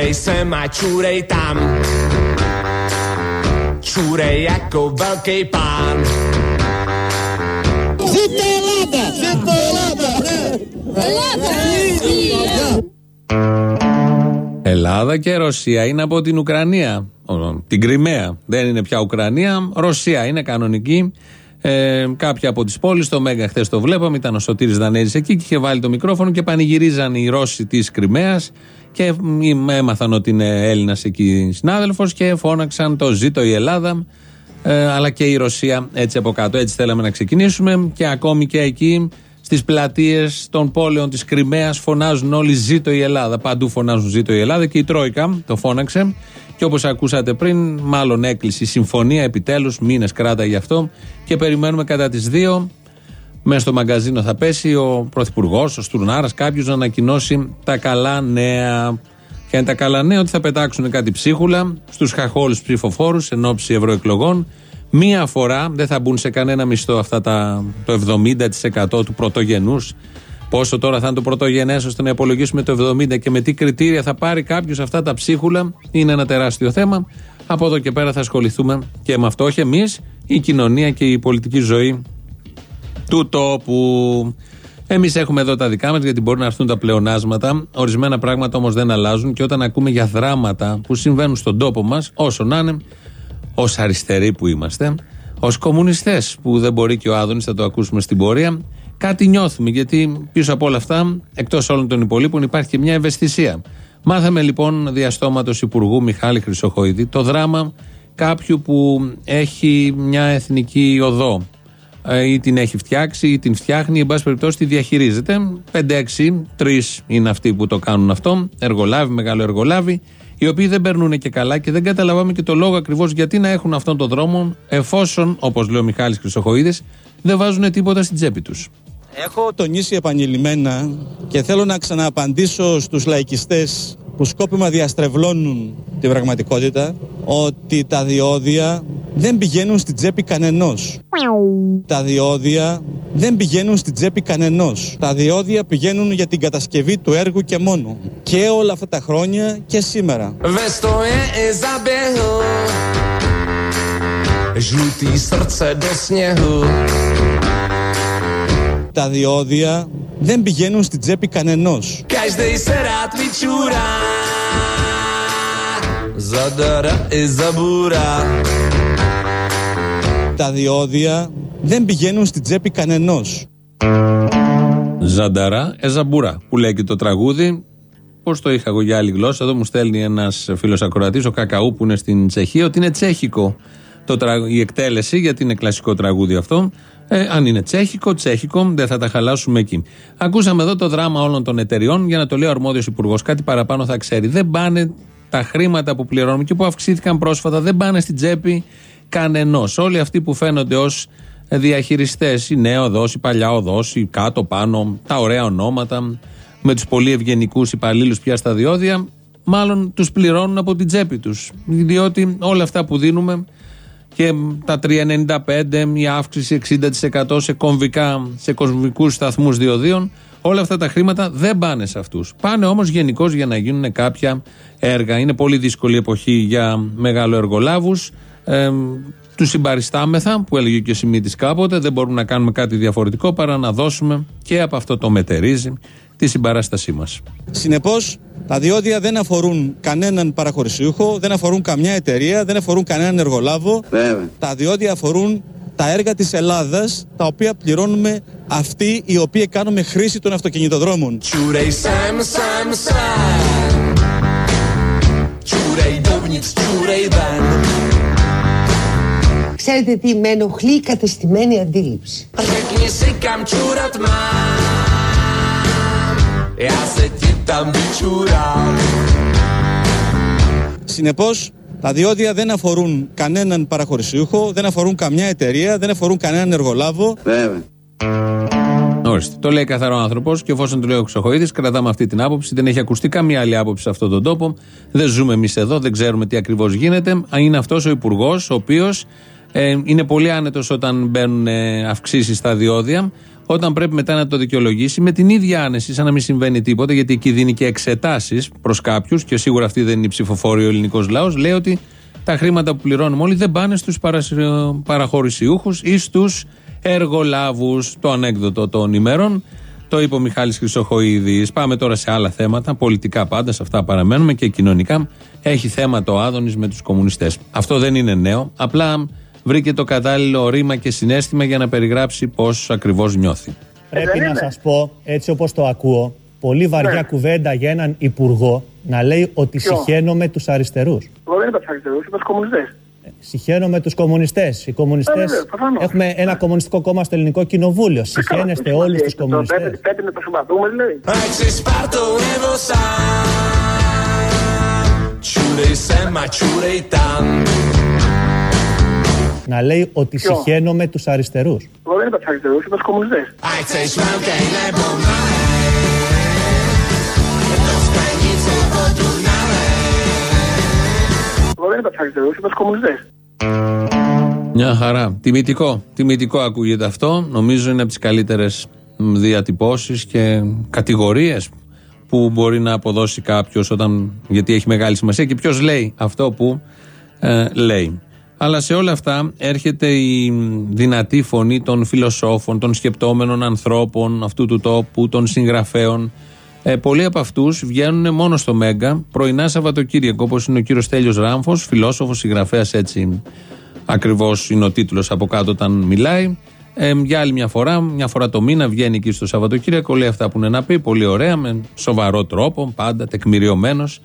Čurej sem a čurej tam. Čurej jako velký pán. Ζήτω Ελλάδα! Ζήτω Ελλάδα! Ελλάδα και Ρωσία είναι από την Ουκρανία. Την Κρυμαία. Δεν είναι πια Ουκρανία. Ρωσία είναι κανονική. Ε, κάποια από τις πόλεις, το Μέγα χθες το βλέπαμε, ήταν ο Σωτήρης Δανέζης εκεί και είχε βάλει το μικρόφωνο και πανηγυρίζαν οι Ρώσοι της Κρυμαίας και έμαθαν ότι είναι Έλληνας εκεί συνάδελφος και φώναξαν το ζήτω η Ελλάδα. Ε, αλλά και η Ρωσία έτσι από κάτω. Έτσι θέλαμε να ξεκινήσουμε και ακόμη και εκεί στις πλατείες των πόλεων της Κρυμαίας φωνάζουν όλοι Ζήτω η Ελλάδα. Παντού φωνάζουν Ζήτω η Ελλάδα και η Τρόικα το φώναξε. Και όπως ακούσατε πριν, μάλλον έκλεισε η συμφωνία επιτέλους. Μήνες κράτα γι' αυτό. Και περιμένουμε κατά τις δύο μέσα στο μαγκαζίνο θα πέσει ο Πρωθυπουργός, ο Στουρνάρας, κάποιος να ανακοινώσει τα καλά νέα. Και είναι τα καλά νέα ότι θα πετάξουν κάτι ψίχουλα στους χαχόλους ψηφοφόρους εν ώψη ευρωεκλογών. Μία φορά δεν θα μπουν σε κανένα μισθό αυτά τα, το 70% του πρωτογενούς. Πόσο τώρα θα είναι το πρωτογενές ώστε να υπολογίσουμε το 70% και με τι κριτήρια θα πάρει κάποιος αυτά τα ψίχουλα είναι ένα τεράστιο θέμα. Από εδώ και πέρα θα ασχοληθούμε και με αυτό. Όχι εμείς, η κοινωνία και η πολιτική ζωή του τόπου. Εμείς έχουμε εδώ τα δικά μας γιατί μπορεί να έρθουν τα πλεονάσματα. Ορισμένα πράγματα όμως δεν αλλάζουν και όταν ακούμε για δράματα που συμβαίνουν στον τόπο μας, όσο να είναι, ως αριστεροί που είμαστε, ως κομμουνιστές που δεν μπορεί και ο Άδωνης, θα το ακούσουμε στην πορεία, κάτι νιώθουμε. Γιατί πίσω από όλα αυτά, εκτός όλων των υπολείπων, υπάρχει και μια ευαισθησία. Μάθαμε λοιπόν διαστόματος Υπουργού Μιχάλη Χρυσοχοίδη το δράμα κάποιου που έχει μια εθνική οδό ε, ή την έχει φτιάξει ή την φτιάχνει, εν πάση περιπτώσει τη διαχειρίζεται. 5-6, 3 είναι αυτοί που το κάνουν αυτό, εργολάβοι, μεγάλο εργολάβοι, οι οποίοι δεν περνούν και καλά και δεν καταλαβαίνουμε και το λόγο ακριβώς γιατί να έχουν αυτόν τον δρόμο, εφόσον, όπως λέει ο Μιχάλης Χρυσοχοίδης, δεν βάζουν τίποτα στην τσέπη τους. Έχω τονίσει επανειλημμένα και θέλω να ξανααπαντήσω στους λαϊκιστές που σκόπιμα διαστρεβλώνουν την πραγματικότητα ότι τα διόδια δεν πηγαίνουν στην τσέπη κανενός. Τα διόδια δεν πηγαίνουν στην τσέπη κανενός. Τα διόδια πηγαίνουν για την κατασκευή του έργου και μόνο. Και όλα αυτά τα χρόνια και σήμερα. Τα διόδια δεν πηγαίνουν στην τσέπη κανενός. Τα διόδια δεν πηγαίνουν στην τσέπη κανενός. Ζανταρά, εζαμπούρα, που λέει και το τραγούδι. Πώς το είχα εγώ για άλλη γλώσσα. Εδώ μου στέλνει ένας φίλος ακροατής, ο Κακαού, που είναι στην Τσεχία, ότι είναι τσέχικο το η εκτέλεση, γιατί είναι κλασικό τραγούδι αυτό. Ε, αν είναι τσέχικο, τσέχικο, δεν θα τα χαλάσουμε εκεί. Ακούσαμε εδώ το δράμα όλων των εταιριών για να το λέει ο αρμόδιος υπουργός. Κάτι παραπάνω θα ξέρει. Δεν πάνε τα χρήματα που πληρώνουμε και που αυξήθηκαν πρόσφατα, δεν πάνε στην τσέπη κανενός. Όλοι αυτοί που φαίνονται ως διαχειριστές, η νέα οδός, η παλιά οδός, η κάτω πάνω, τα ωραία ονόματα, με τους πολύ ευγενικούς υπαλλήλους πια στα διόδια, μάλλον τους πληρώνουν από την τσέπη τους. Διότι όλα αυτά που δίνουμε και τα 3,95, η αύξηση 60% σε κομβικά, σε κοσμικούς σταθμούς διοδίων. Όλα αυτά τα χρήματα δεν πάνε σε αυτούς. Πάνε όμως γενικώς για να γίνουν κάποια έργα. Είναι πολύ δύσκολη εποχή για μεγάλο εργολάβους. Ε, τους συμπαριστάμεθα, που έλεγε και ο Σιμίτη κάποτε, δεν μπορούμε να κάνουμε κάτι διαφορετικό παρά να δώσουμε και από αυτό το μετερίζει τη συμπαράστασή μας. Συνεπώς, τα διόδια δεν αφορούν κανέναν παραχωρησιούχο, δεν αφορούν καμιά εταιρεία, δεν αφορούν κανέναν εργολάβο. Τα διόδια αφορούν τα έργα της Ελλάδας, τα οποία πληρώνουμε αυτοί οι οποίοι κάνουμε χρήση των αυτοκινητοδρόμων. Ξέρετε τι με ενοχλεί η κατεστημένη αντίληψη. Συνεπώς, τα διόδια δεν αφορούν κανέναν παραχωρησιούχο, δεν αφορούν καμιά εταιρεία, δεν αφορούν κανέναν εργολάβο. Βέβαια. Ορίστε. Το λέει καθαρό άνθρωπος και εφόσον το λέει ο Ξοχοίδη, κρατάμε αυτή την άποψη. Δεν έχει ακουστεί καμία άλλη άποψη σε αυτόν τον τόπο. Δεν ζούμε εμείς εδώ, δεν ξέρουμε τι ακριβώς γίνεται. Αν είναι αυτός ο υπουργός, ο οποίος ε, είναι πολύ άνετος όταν μπαίνουν ε, αυξήσεις στα διόδια. Όταν πρέπει μετά να το δικαιολογήσει με την ίδια άνεση, σαν να μην συμβαίνει τίποτα, γιατί εκεί δίνει και εξετάσεις προς κάποιους, και σίγουρα αυτή δεν είναι η ψηφοφόρη ο ελληνικός λαός, λέει ότι τα χρήματα που πληρώνουμε όλοι δεν πάνε στους παραχωρησιούχους ή στους εργολάβους. Το ανέκδοτο των ημέρων. Το είπε ο Μιχάλης Χρυσοχοίδης. Πάμε τώρα σε άλλα θέματα, πολιτικά πάντα, σε αυτά παραμένουμε και κοινωνικά. Έχει θέμα το Άδωνης με τους κομμουνιστές. Αυτό δεν είναι νέο, απλά βρήκε το κατάλληλο ρήμα και συνέστημα για να περιγράψει πώς ακριβώς νιώθει. Πρέπει να σας πω, έτσι όπως το ακούω, πολύ βαριά Ναι. κουβέντα για έναν υπουργό να λέει ότι Ποιο; συχαίνομαι τους αριστερούς. Εγώ δεν είπα τους αριστερούς, είπα τους κομμουνιστές. Συχαίνομαι τους κομμουνιστές. Οι κομμουνιστές βέβαια, προφανώς. έχουμε ένα κομμουνιστικό κόμμα στο ελληνικό κοινοβούλιο. Συχαίνεστε όλους τους κομμουνιστές. Πρέπει, πρέπει να το συμπαθούμε, δηλαδή. Έτσι σπαρτοεύω σαν Τσούρεϊ σε μα τσούρεϊ ταν Να λέει ότι Ποιο; συχαίνομαι τους αριστερούς. Εγώ δεν είπα του αριστερούς, είπα του κομμουνιστές. Έτσι σμέλκα είναι πομάνε Το σπανίτσο κοντουνάνε Εγώ δεν είπα του αριστερούς, είπα του κομμουνιστές. Μια χαρά. Τιμητικό. Τιμητικό ακούγεται αυτό. Νομίζω είναι από τις καλύτερες διατυπώσεις και κατηγορίες που μπορεί να αποδώσει κάποιος όταν. γιατί έχει μεγάλη σημασία και ποιος λέει αυτό που ε, λέει. Αλλά σε όλα αυτά έρχεται η δυνατή φωνή των φιλοσόφων, των σκεπτόμενων ανθρώπων αυτού του τόπου, των συγγραφέων. Ε, πολλοί από αυτούς βγαίνουν μόνο στο Μέγκα πρωινά Σαββατοκύριακο, όπως είναι ο κύριος Τέλειο Ράμφος, φιλόσοφος, συγγραφέας έτσι ακριβώς είναι ο τίτλος από κάτω όταν μιλάει. Ε, για άλλη μια φορά, μια φορά το μήνα βγαίνει εκεί στο Σαββατοκύριακο, λέει αυτά που είναι να πει, πολύ ωραία, με σοβαρό τρόπο, πάντα τεκμηριωμένος.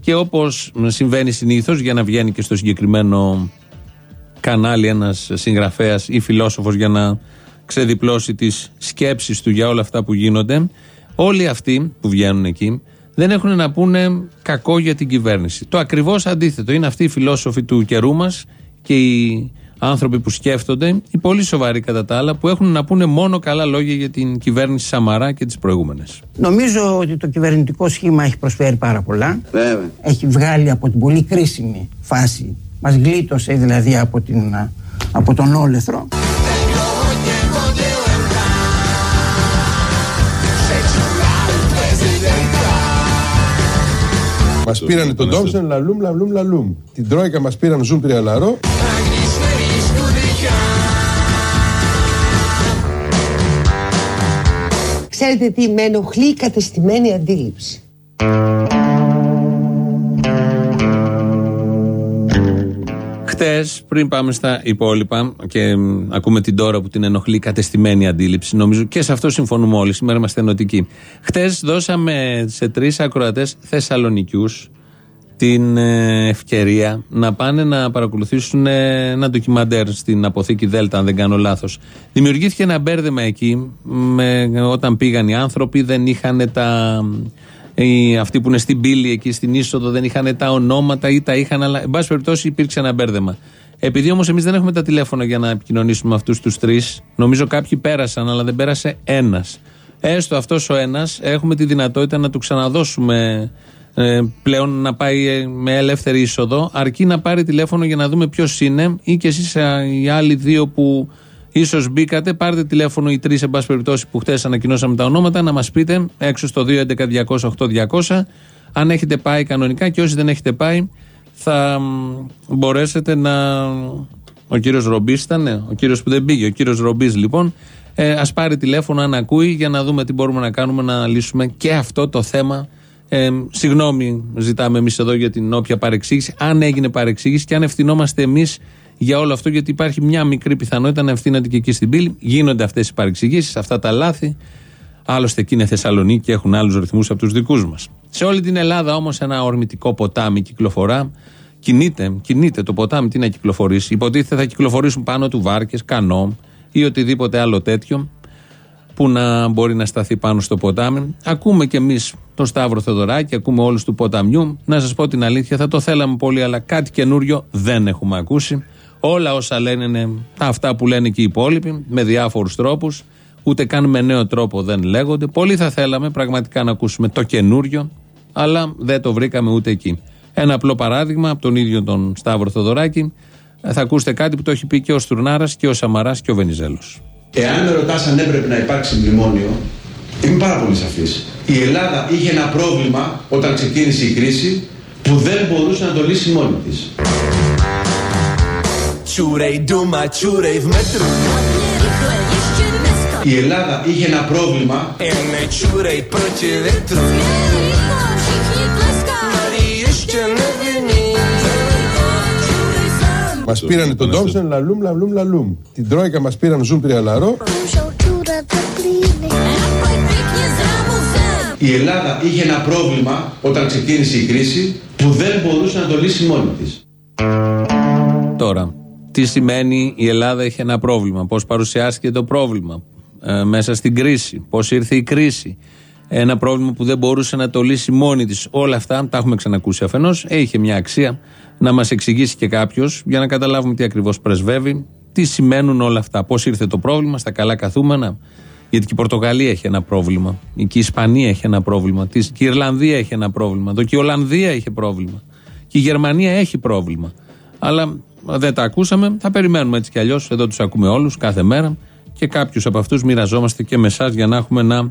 Και όπως συμβαίνει συνήθως, για να βγαίνει και στο συγκεκριμένο κανάλι ένας συγγραφέας ή φιλόσοφος για να ξεδιπλώσει τις σκέψεις του για όλα αυτά που γίνονται. Όλοι αυτοί που βγαίνουν εκεί δεν έχουν να πούνε κακό για την κυβέρνηση. Το ακριβώς αντίθετο. Είναι αυτοί οι φιλόσοφοι του καιρού μας και οι άνθρωποι που σκέφτονται, οι πολύ σοβαροί κατά τα άλλα, που έχουν να πούνε μόνο καλά λόγια για την κυβέρνηση Σαμαρά και τις προηγούμενες. Νομίζω ότι το κυβερνητικό σχήμα έχει προσφέρει πάρα πολλά. Έχει βγάλει από την πολύ κρίσιμη φάση. Μας γλίτωσε δηλαδή από, την, από τον όλεθρο. Μας πήραν τον Τόμψεν, λαλούμ, λαλούμ, λαλούμ. Την Τρόικα μας πήραν ζουμ τριαλαρό. Ξέρετε τι με ενοχλεί η κατεστημένη αντίληψη. Χτε, πριν πάμε στα υπόλοιπα και μ, ακούμε την τώρα που την ενοχλεί η κατεστημένη αντίληψη, νομίζω και σε αυτό συμφωνούμε όλοι. Σήμερα είμαστε ενωτικοί. Χτε δώσαμε σε τρεις ακροατές Θεσσαλονικιούς την ε, ευκαιρία να πάνε να παρακολουθήσουν ε, ένα ντοκιμαντέρ στην αποθήκη Δέλτα, αν δεν κάνω λάθος. Δημιουργήθηκε ένα μπέρδεμα εκεί. Με, όταν πήγαν οι άνθρωποι, δεν είχαν τα. Οι, αυτοί που είναι στην πύλη εκεί στην είσοδο δεν είχαν τα ονόματα ή τα είχαν, αλλά εν πάση περιπτώσει υπήρξε ένα μπέρδεμα. Επειδή όμως εμείς δεν έχουμε τα τηλέφωνα για να επικοινωνήσουμε με αυτούς τους τρεις, νομίζω κάποιοι πέρασαν, αλλά δεν πέρασε ένας. Έστω αυτός ο ένας, έχουμε τη δυνατότητα να του ξαναδώσουμε ε, πλέον να πάει ε, με ελεύθερη είσοδο, αρκεί να πάρει τηλέφωνο για να δούμε ποιος είναι ή και εσείς οι άλλοι δύο που ίσως μπήκατε, πάρτε τηλέφωνο οι τρεις, εν πάση περιπτώσει, που χθες ανακοινώσαμε τα ονόματα, να μας πείτε έξω στο 211-200-8200 αν έχετε πάει κανονικά και όσοι δεν έχετε πάει, θα μ, μπορέσετε να. Ο κύριος Ρομπής ήταν, ναι, ο κύριος που δεν πήγε, ο κύριος Ρομπής λοιπόν, ε, ας πάρει τηλέφωνο αν ακούει για να δούμε τι μπορούμε να κάνουμε να λύσουμε και αυτό το θέμα ε, συγγνώμη, ζητάμε εμείς εδώ για την όποια παρεξήγηση. Αν έγινε παρεξήγηση και αν ευθυνόμαστε εμείς για όλο αυτό, γιατί υπάρχει μια μικρή πιθανότητα να ευθύνονται και εκεί στην πύλη. Γίνονται αυτές οι παρεξηγήσεις, αυτά τα λάθη. Άλλωστε εκεί είναι Θεσσαλονίκη και έχουν άλλους ρυθμούς από τους δικούς μας. Σε όλη την Ελλάδα όμως ένα ορμητικό ποτάμι κυκλοφορά. Κινείται, κινείται το ποτάμι, τι να κυκλοφορήσει. Υποτίθεται θα κυκλοφορήσουν πάνω του βάρκες, κανό ή οτιδήποτε άλλο τέτοιο που να μπορεί να σταθεί πάνω στο ποτάμι. Ακούμε κι εμείς τον Σταύρο Θεοδωράκη, ακούμε όλους του ποταμιού. Να σας πω την αλήθεια, θα το θέλαμε πολύ, αλλά κάτι καινούριο δεν έχουμε ακούσει. Όλα όσα λένε είναι αυτά που λένε και οι υπόλοιποι, με διάφορους τρόπους. Ούτε καν με νέο τρόπο δεν λέγονται. Πολύ θα θέλαμε πραγματικά να ακούσουμε το καινούριο, αλλά δεν το βρήκαμε ούτε εκεί. Ένα απλό παράδειγμα από τον ίδιο τον Σταύρο Θεοδωράκη. Θα ακούσετε κάτι που το έχει πει και ο Στουρνάρας και ο Σαμαράς και ο Βενιζέλος. Εάν με ρωτάς αν έπρεπε να υπάρξει μνημόνιο, είμαι πάρα πολύ σαφής. Η Ελλάδα είχε ένα πρόβλημα όταν ξεκίνησε η κρίση που δεν μπορούσε να το λύσει μόνη της. Čurej doma, čurej v metru. Η Ελλάδα είχε ένα πρόβλημα E ne čurej proti vetru. Mari ještě nevini. Μας πήρανε τον Τόμψεν, λαλούμ, λαλούμ, λαλούμ. Την Τρόικα μας πήραν ζουν τριαλαρό. Η Ελλάδα είχε ένα πρόβλημα όταν ξεκίνησε η κρίση που δεν μπορούσε να το λύσει μόνη της. Τώρα, τι σημαίνει η Ελλάδα έχει ένα πρόβλημα, πώς παρουσιάστηκε το πρόβλημα ε, μέσα στην κρίση, πώς ήρθε η κρίση. Ένα πρόβλημα που δεν μπορούσε να το λύσει μόνη της. Όλα αυτά τα έχουμε ξανακούσει αφενός. Έχει μια αξία να μας εξηγήσει και κάποιος για να καταλάβουμε τι ακριβώς πρεσβεύει, τι σημαίνουν όλα αυτά. Πώς ήρθε το πρόβλημα στα καλά καθούμενα. Γιατί και η Πορτογαλία έχει ένα πρόβλημα. Και η Ισπανία έχει ένα πρόβλημα. Και η Ιρλανδία έχει ένα πρόβλημα. Το και η Ολλανδία έχει πρόβλημα. Και η Γερμανία έχει πρόβλημα. Αλλά δεν τα ακούσαμε. Θα περιμένουμε έτσι κι αλλιώς. Εδώ τους ακούμε όλους κάθε μέρα. Και κάποιους από αυτούς μοιραζόμαστε και με εσάς για να έχουμε να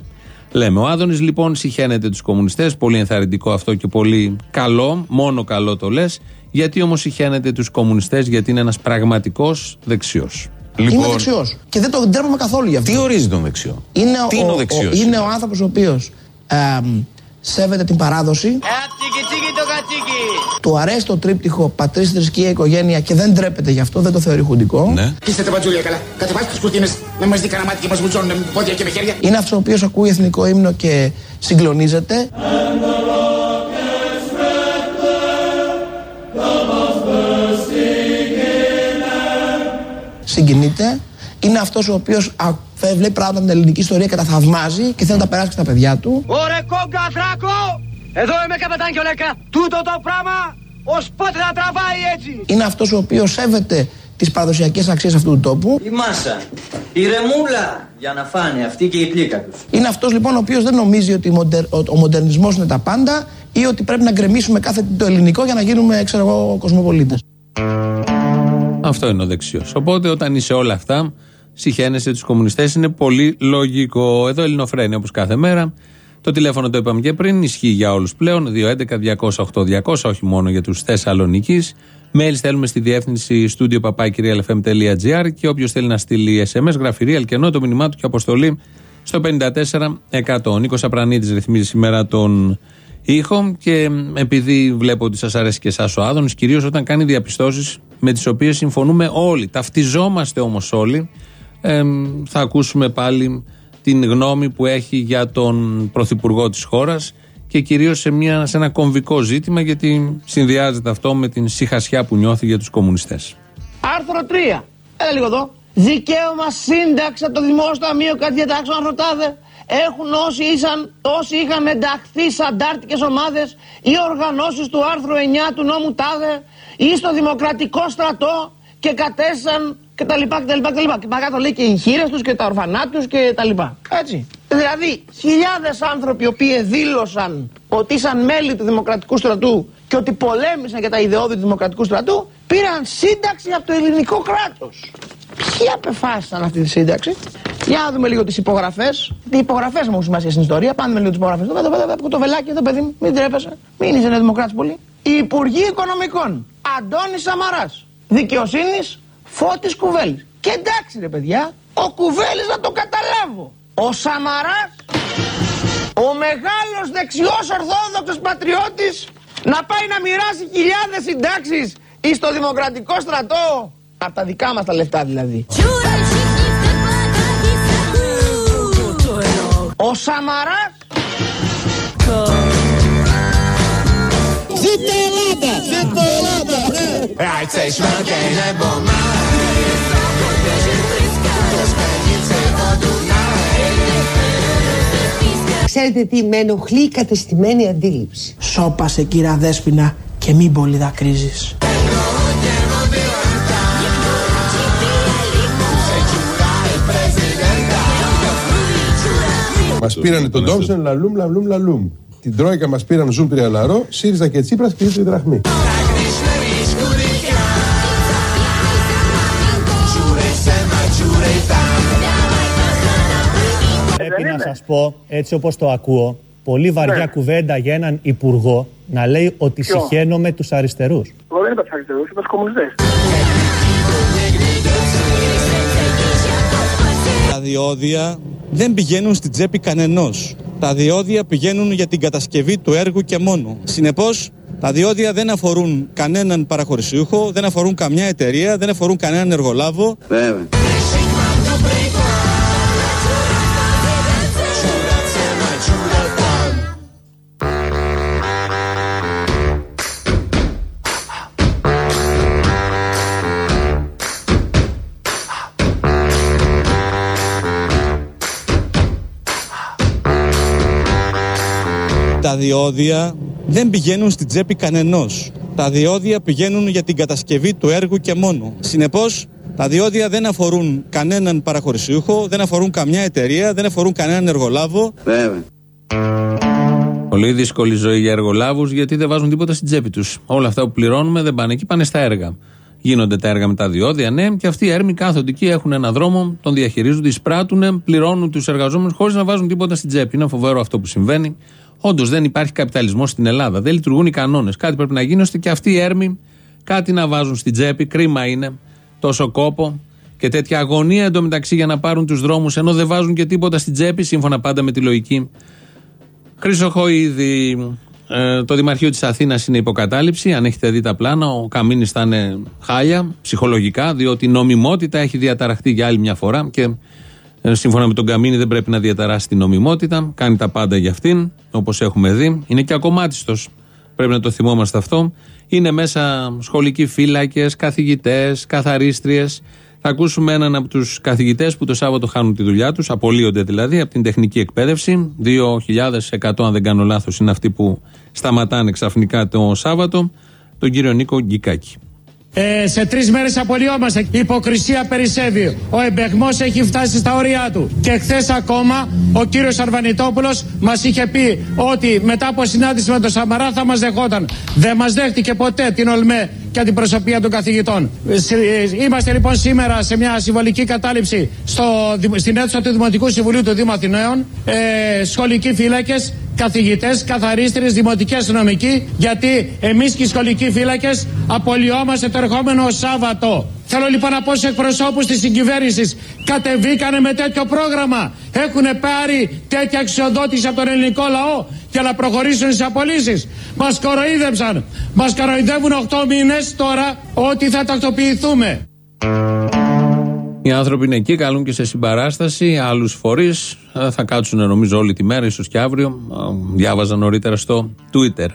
λέμε. Ο Άδωνης λοιπόν συχαίνεται τους κομμουνιστές. Πολύ ενθαρρυντικό αυτό και πολύ καλό. Μόνο καλό το λες. Γιατί όμως συχαίνεται τους κομμουνιστές, γιατί είναι ένας πραγματικός δεξιός. Είμαι δεξιός. Και δεν το ντρέπομαι καθόλου γι' αυτό. Τι ορίζει τον δεξιό; Είναι Τι ο, είναι ο ο- δεξιός; είναι ο άνθρωπος ο οποίος σέβεται την παράδοση. Του αρέσει το τρίπτυχο πατρίς, θρησκεία, οικογένεια και δεν ντρέπεται γι' αυτό, δεν το θεωρεί χουντικό. Ναι. Είστε τα μπατζούλια καλά. Κατεβάστε τι κουρτίνες να μα δει κανένα μάτι και μας βουτσώνουν με πόδια και με χέρια. Είναι αυτός ο οποίος ακούει εθνικό ύμνο και συγκλονίζεται. Συγκινείται. Είναι αυτός ο οποίος βλέπει πράγματα από την ελληνική ιστορία και τα θαυμάζει και θέλει να τα περάσει και στα παιδιά του. Ωρε κόγκα θράκο! Εδώ είμαι καπετάν και ολέκα. Τούτο το πράγμα ως πότε θα τραβάει έτσι; Είναι αυτός ο οποίος σέβεται τις παραδοσιακές αξίες αυτού του τόπου. Η μάσα, η ρεμούλα για να φάνε αυτή και η πλήκα τους. Είναι αυτός λοιπόν ο οποίος δεν νομίζει ότι μοντερ- ο, ο μοντερνισμός είναι τα πάντα ή ότι πρέπει να γκρεμίσουμε κάθε τι το ελληνικό για να γίνουμε, ξέρω εγώ, κοσμοπολίτες. Αυτό είναι ο δεξιός. Οπότε όταν είσαι όλα αυτά, συχαίνεσαι τους κομμουνιστές, είναι πολύ λογικό. Εδώ Ελληνοφρένια όπως κάθε μέρα. Το τηλέφωνο το είπαμε και πριν, ισχύει για όλους πλέον. 211-208-200, όχι μόνο για τους Θεσσαλονίκης. Mail στέλνουμε στη διεύθυνση studio papakirialfm.gr και όποιος θέλει να στείλει SMS, γραφειρή, αλκενό, το μήνυμά του και αποστολή στο 54%. Ο Νίκος Απρανίτη ρυθμίζει σήμερα τον ήχο και επειδή βλέπω ότι σας αρέσει και εσάς ο Άδωνης, κυρίως όταν κάνει διαπιστώσεις με τις οποίες συμφωνούμε όλοι. Ταυτιζόμαστε όμως όλοι. Ε, θα ακούσουμε πάλι την γνώμη που έχει για τον Πρωθυπουργό της χώρας και κυρίως σε, μια, σε ένα κομβικό ζήτημα γιατί συνδυάζεται αυτό με την συχασιά που νιώθει για τους κομμουνιστές. Άρθρο 3. Έλα λίγο εδώ. Δικαίωμα σύνταξη από το Δημόσιο Ταμείο κάτι διατάξεων άρθρο τάδε. Έχουν όσοι, ήσαν, όσοι είχαν ενταχθεί σε αντάρτικες ομάδες ή οργανώσεις του άρθρου 9 του νόμου τάδε ή στο Δημοκρατικό Στρατό και κατέστησαν και τα λοιπά και τα λοιπά και τα λοιπά. Και παρακάτω λέει και οι χείρες τους και τα ορφανά τους και τα λοιπά. Έτσι. Δηλαδή, χιλιάδες άνθρωποι οι οποίοι δήλωσαν ότι ήσαν μέλη του Δημοκρατικού Στρατού και ότι πολέμησαν για τα ιδεώδη του Δημοκρατικού Στρατού, πήραν σύνταξη από το ελληνικό κράτος. Ποιοι απεφάσισαν αυτή τη σύνταξη; Για να δούμε λίγο τις υπογραφές. Οι υπογραφές μου έχουν σημασία στην ιστορία. Πάμε με λίγο τις υπογραφές. Εδώ, εδώ, εδώ, το βελάκι εδώ, παιδί μου, μην τρέπεσαι. Μην είσαι δημοκράτης πολύ. Οι Υπουργοί Οικονομικών. Αντώνης Σαμαράς. Δικαιοσύνης Φώτης Κουβέλης. Και εντάξει, ρε παιδιά, ο Κουβέλης να το καταλάβω. Ο Σαμαράς, ο μεγάλος δεξιός Ορθόδοξος πατριώτης, να πάει να μοιράσει χιλιάδες συντάξεις στο Δημοκρατικό στρατό. Από τα δικά μας τα λεφτά δηλαδή. Ο Σαμαράς Ζήτω Ελλάδα! Ζήτω Ελλάδα! Rajce švelkej nebo malé. To spednice vodu Ξέρετε τι με ενοχλεί η κατεστημένη αντίληψη. Σώπασε κύρα Δέσποινα και μην πολύ δακρύζεις. Μας πήρανε τον Τόμψεν, λαλούμ, λαλούμ, λαλούμ. Την Τρόικα μας πήραν ζουν τριαλαρό, ΣΥΡΙΖΑ και Τσίπρας και η δραχμή. Čurej sem a čurej tam. πρέπει να είναι; σας πω, έτσι όπως το ακούω, πολύ βαριά Ναι. κουβέντα για έναν υπουργό να λέει ότι Ποιο; συχαίνομαι τους αριστερούς. Εγώ δεν είπα τους αριστερούς, είπα τους κομμουνιστές. Τα διόδια δεν πηγαίνουν στην τσέπη κανενός. Τα διόδια πηγαίνουν για την κατασκευή του έργου και μόνο. Συνεπώς, τα διόδια δεν αφορούν κανέναν παραχωρησιούχο, δεν αφορούν καμιά εταιρεία, δεν αφορούν κανέναν εργολάβο. Βέβαια. Τα διόδια δεν πηγαίνουν στην τσέπη κανενός. Τα διόδια πηγαίνουν για την κατασκευή του έργου και μόνο. Συνεπώς, τα διόδια δεν αφορούν κανέναν παραχωρησιούχο, δεν αφορούν καμιά εταιρεία, δεν αφορούν κανέναν εργολάβο. Βέβαια. Πολύ δύσκολη ζωή για εργολάβους γιατί δεν βάζουν τίποτα στην τσέπη τους. Όλα αυτά που πληρώνουμε δεν πάνε εκεί, πάνε στα έργα. Γίνονται τα έργα με τα διόδια, ναι, και αυτοί οι έρμοι κάθονται εκεί, έχουν ένα δρόμο, τον διαχειρίζονται, εισπράττουν, πληρώνουν τους εργαζόμενους χωρίς να βάζουν τίποτα στην τσέπη. Είναι φοβερό αυτό που συμβαίνει. Όντως δεν υπάρχει καπιταλισμός στην Ελλάδα. Δεν λειτουργούν οι κανόνες. Κάτι πρέπει να γίνει ώστε και αυτοί οι έρμοι κάτι να βάζουν στην τσέπη. Κρίμα είναι. Τόσο κόπο και τέτοια αγωνία εντωμεταξύ για να πάρουν τους δρόμους ενώ δεν βάζουν και τίποτα στην τσέπη, σύμφωνα πάντα με τη λογική Χρυσοχοίδη, ε, το Δημαρχείο της Αθήνας είναι υποκατάληψη. Αν έχετε δει τα πλάνα, ο Καμίνης θα είναι χάλια ψυχολογικά, διότι η νομιμότητα έχει διαταραχτεί για άλλη μια φορά και ε, σύμφωνα με τον Καμίνη δεν πρέπει να διαταράσει την νομιμότητα. Κάνει τα πάντα για αυτήν, όπως έχουμε δει. Είναι και ακομάτιστος. Πρέπει να το θυμόμαστε αυτό. Είναι μέσα σχολικοί φύλακες, καθηγητές, καθαρίστριες. Θα ακούσουμε έναν από τους καθηγητές που το Σάββατο χάνουν τη δουλειά τους, απολύονται δηλαδή από την τεχνική εκπαίδευση. 2.100, αν δεν κάνω λάθος, είναι αυτοί που σταματάνε ξαφνικά το Σάββατο. Τον κύριο Νίκο Γκικάκη. Ε, σε τρεις μέρες απολυόμαστε. Η υποκρισία περισσεύει. Ο εμπεγμός έχει φτάσει στα όρια του. Και χθες ακόμα ο κύριος Αρβανιτόπουλος μας είχε πει ότι μετά από συνάντηση με τον Σαμαρά θα μας δεχόταν. Δεν μας δέχτηκε ποτέ την ΟΛΜΕ και την προσωπία των καθηγητών. Ε, σε- ε, Είμαστε λοιπόν σήμερα σε μια συμβολική κατάληψη στο, δημο- στην αίθουσα του Δημοτικού Συμβουλίου του Δήμου Αθηναίων. Ε, σχολικοί φύλακες, καθηγητές, καθαρίστρε, δημοτικοί αστυνομικοί, γιατί εμείς και οι σχολικοί φύλακες απολυόμαστε το ερχόμενο Σάββατο. Θέλω λοιπόν να πω στους εκπροσώπους της συγκυβέρνησης, κατεβήκανε με τέτοιο πρόγραμμα. Έχουν πάρει τέτοια αξιοδότηση από τον ελληνικό λαό για να προχωρήσουν στις απολύσεις. Μας κοροϊδεύσαν. Μας κοροϊδεύουν 8 μήνες τώρα ότι θα τακτοποιηθούμε. Οι άνθρωποι είναι εκεί, καλούν και σε συμπαράσταση άλλους φορείς. Θα κάτσουν νομίζω όλη τη μέρα, ίσως και αύριο. Ε, Διάβαζα νωρίτερα στο Twitter.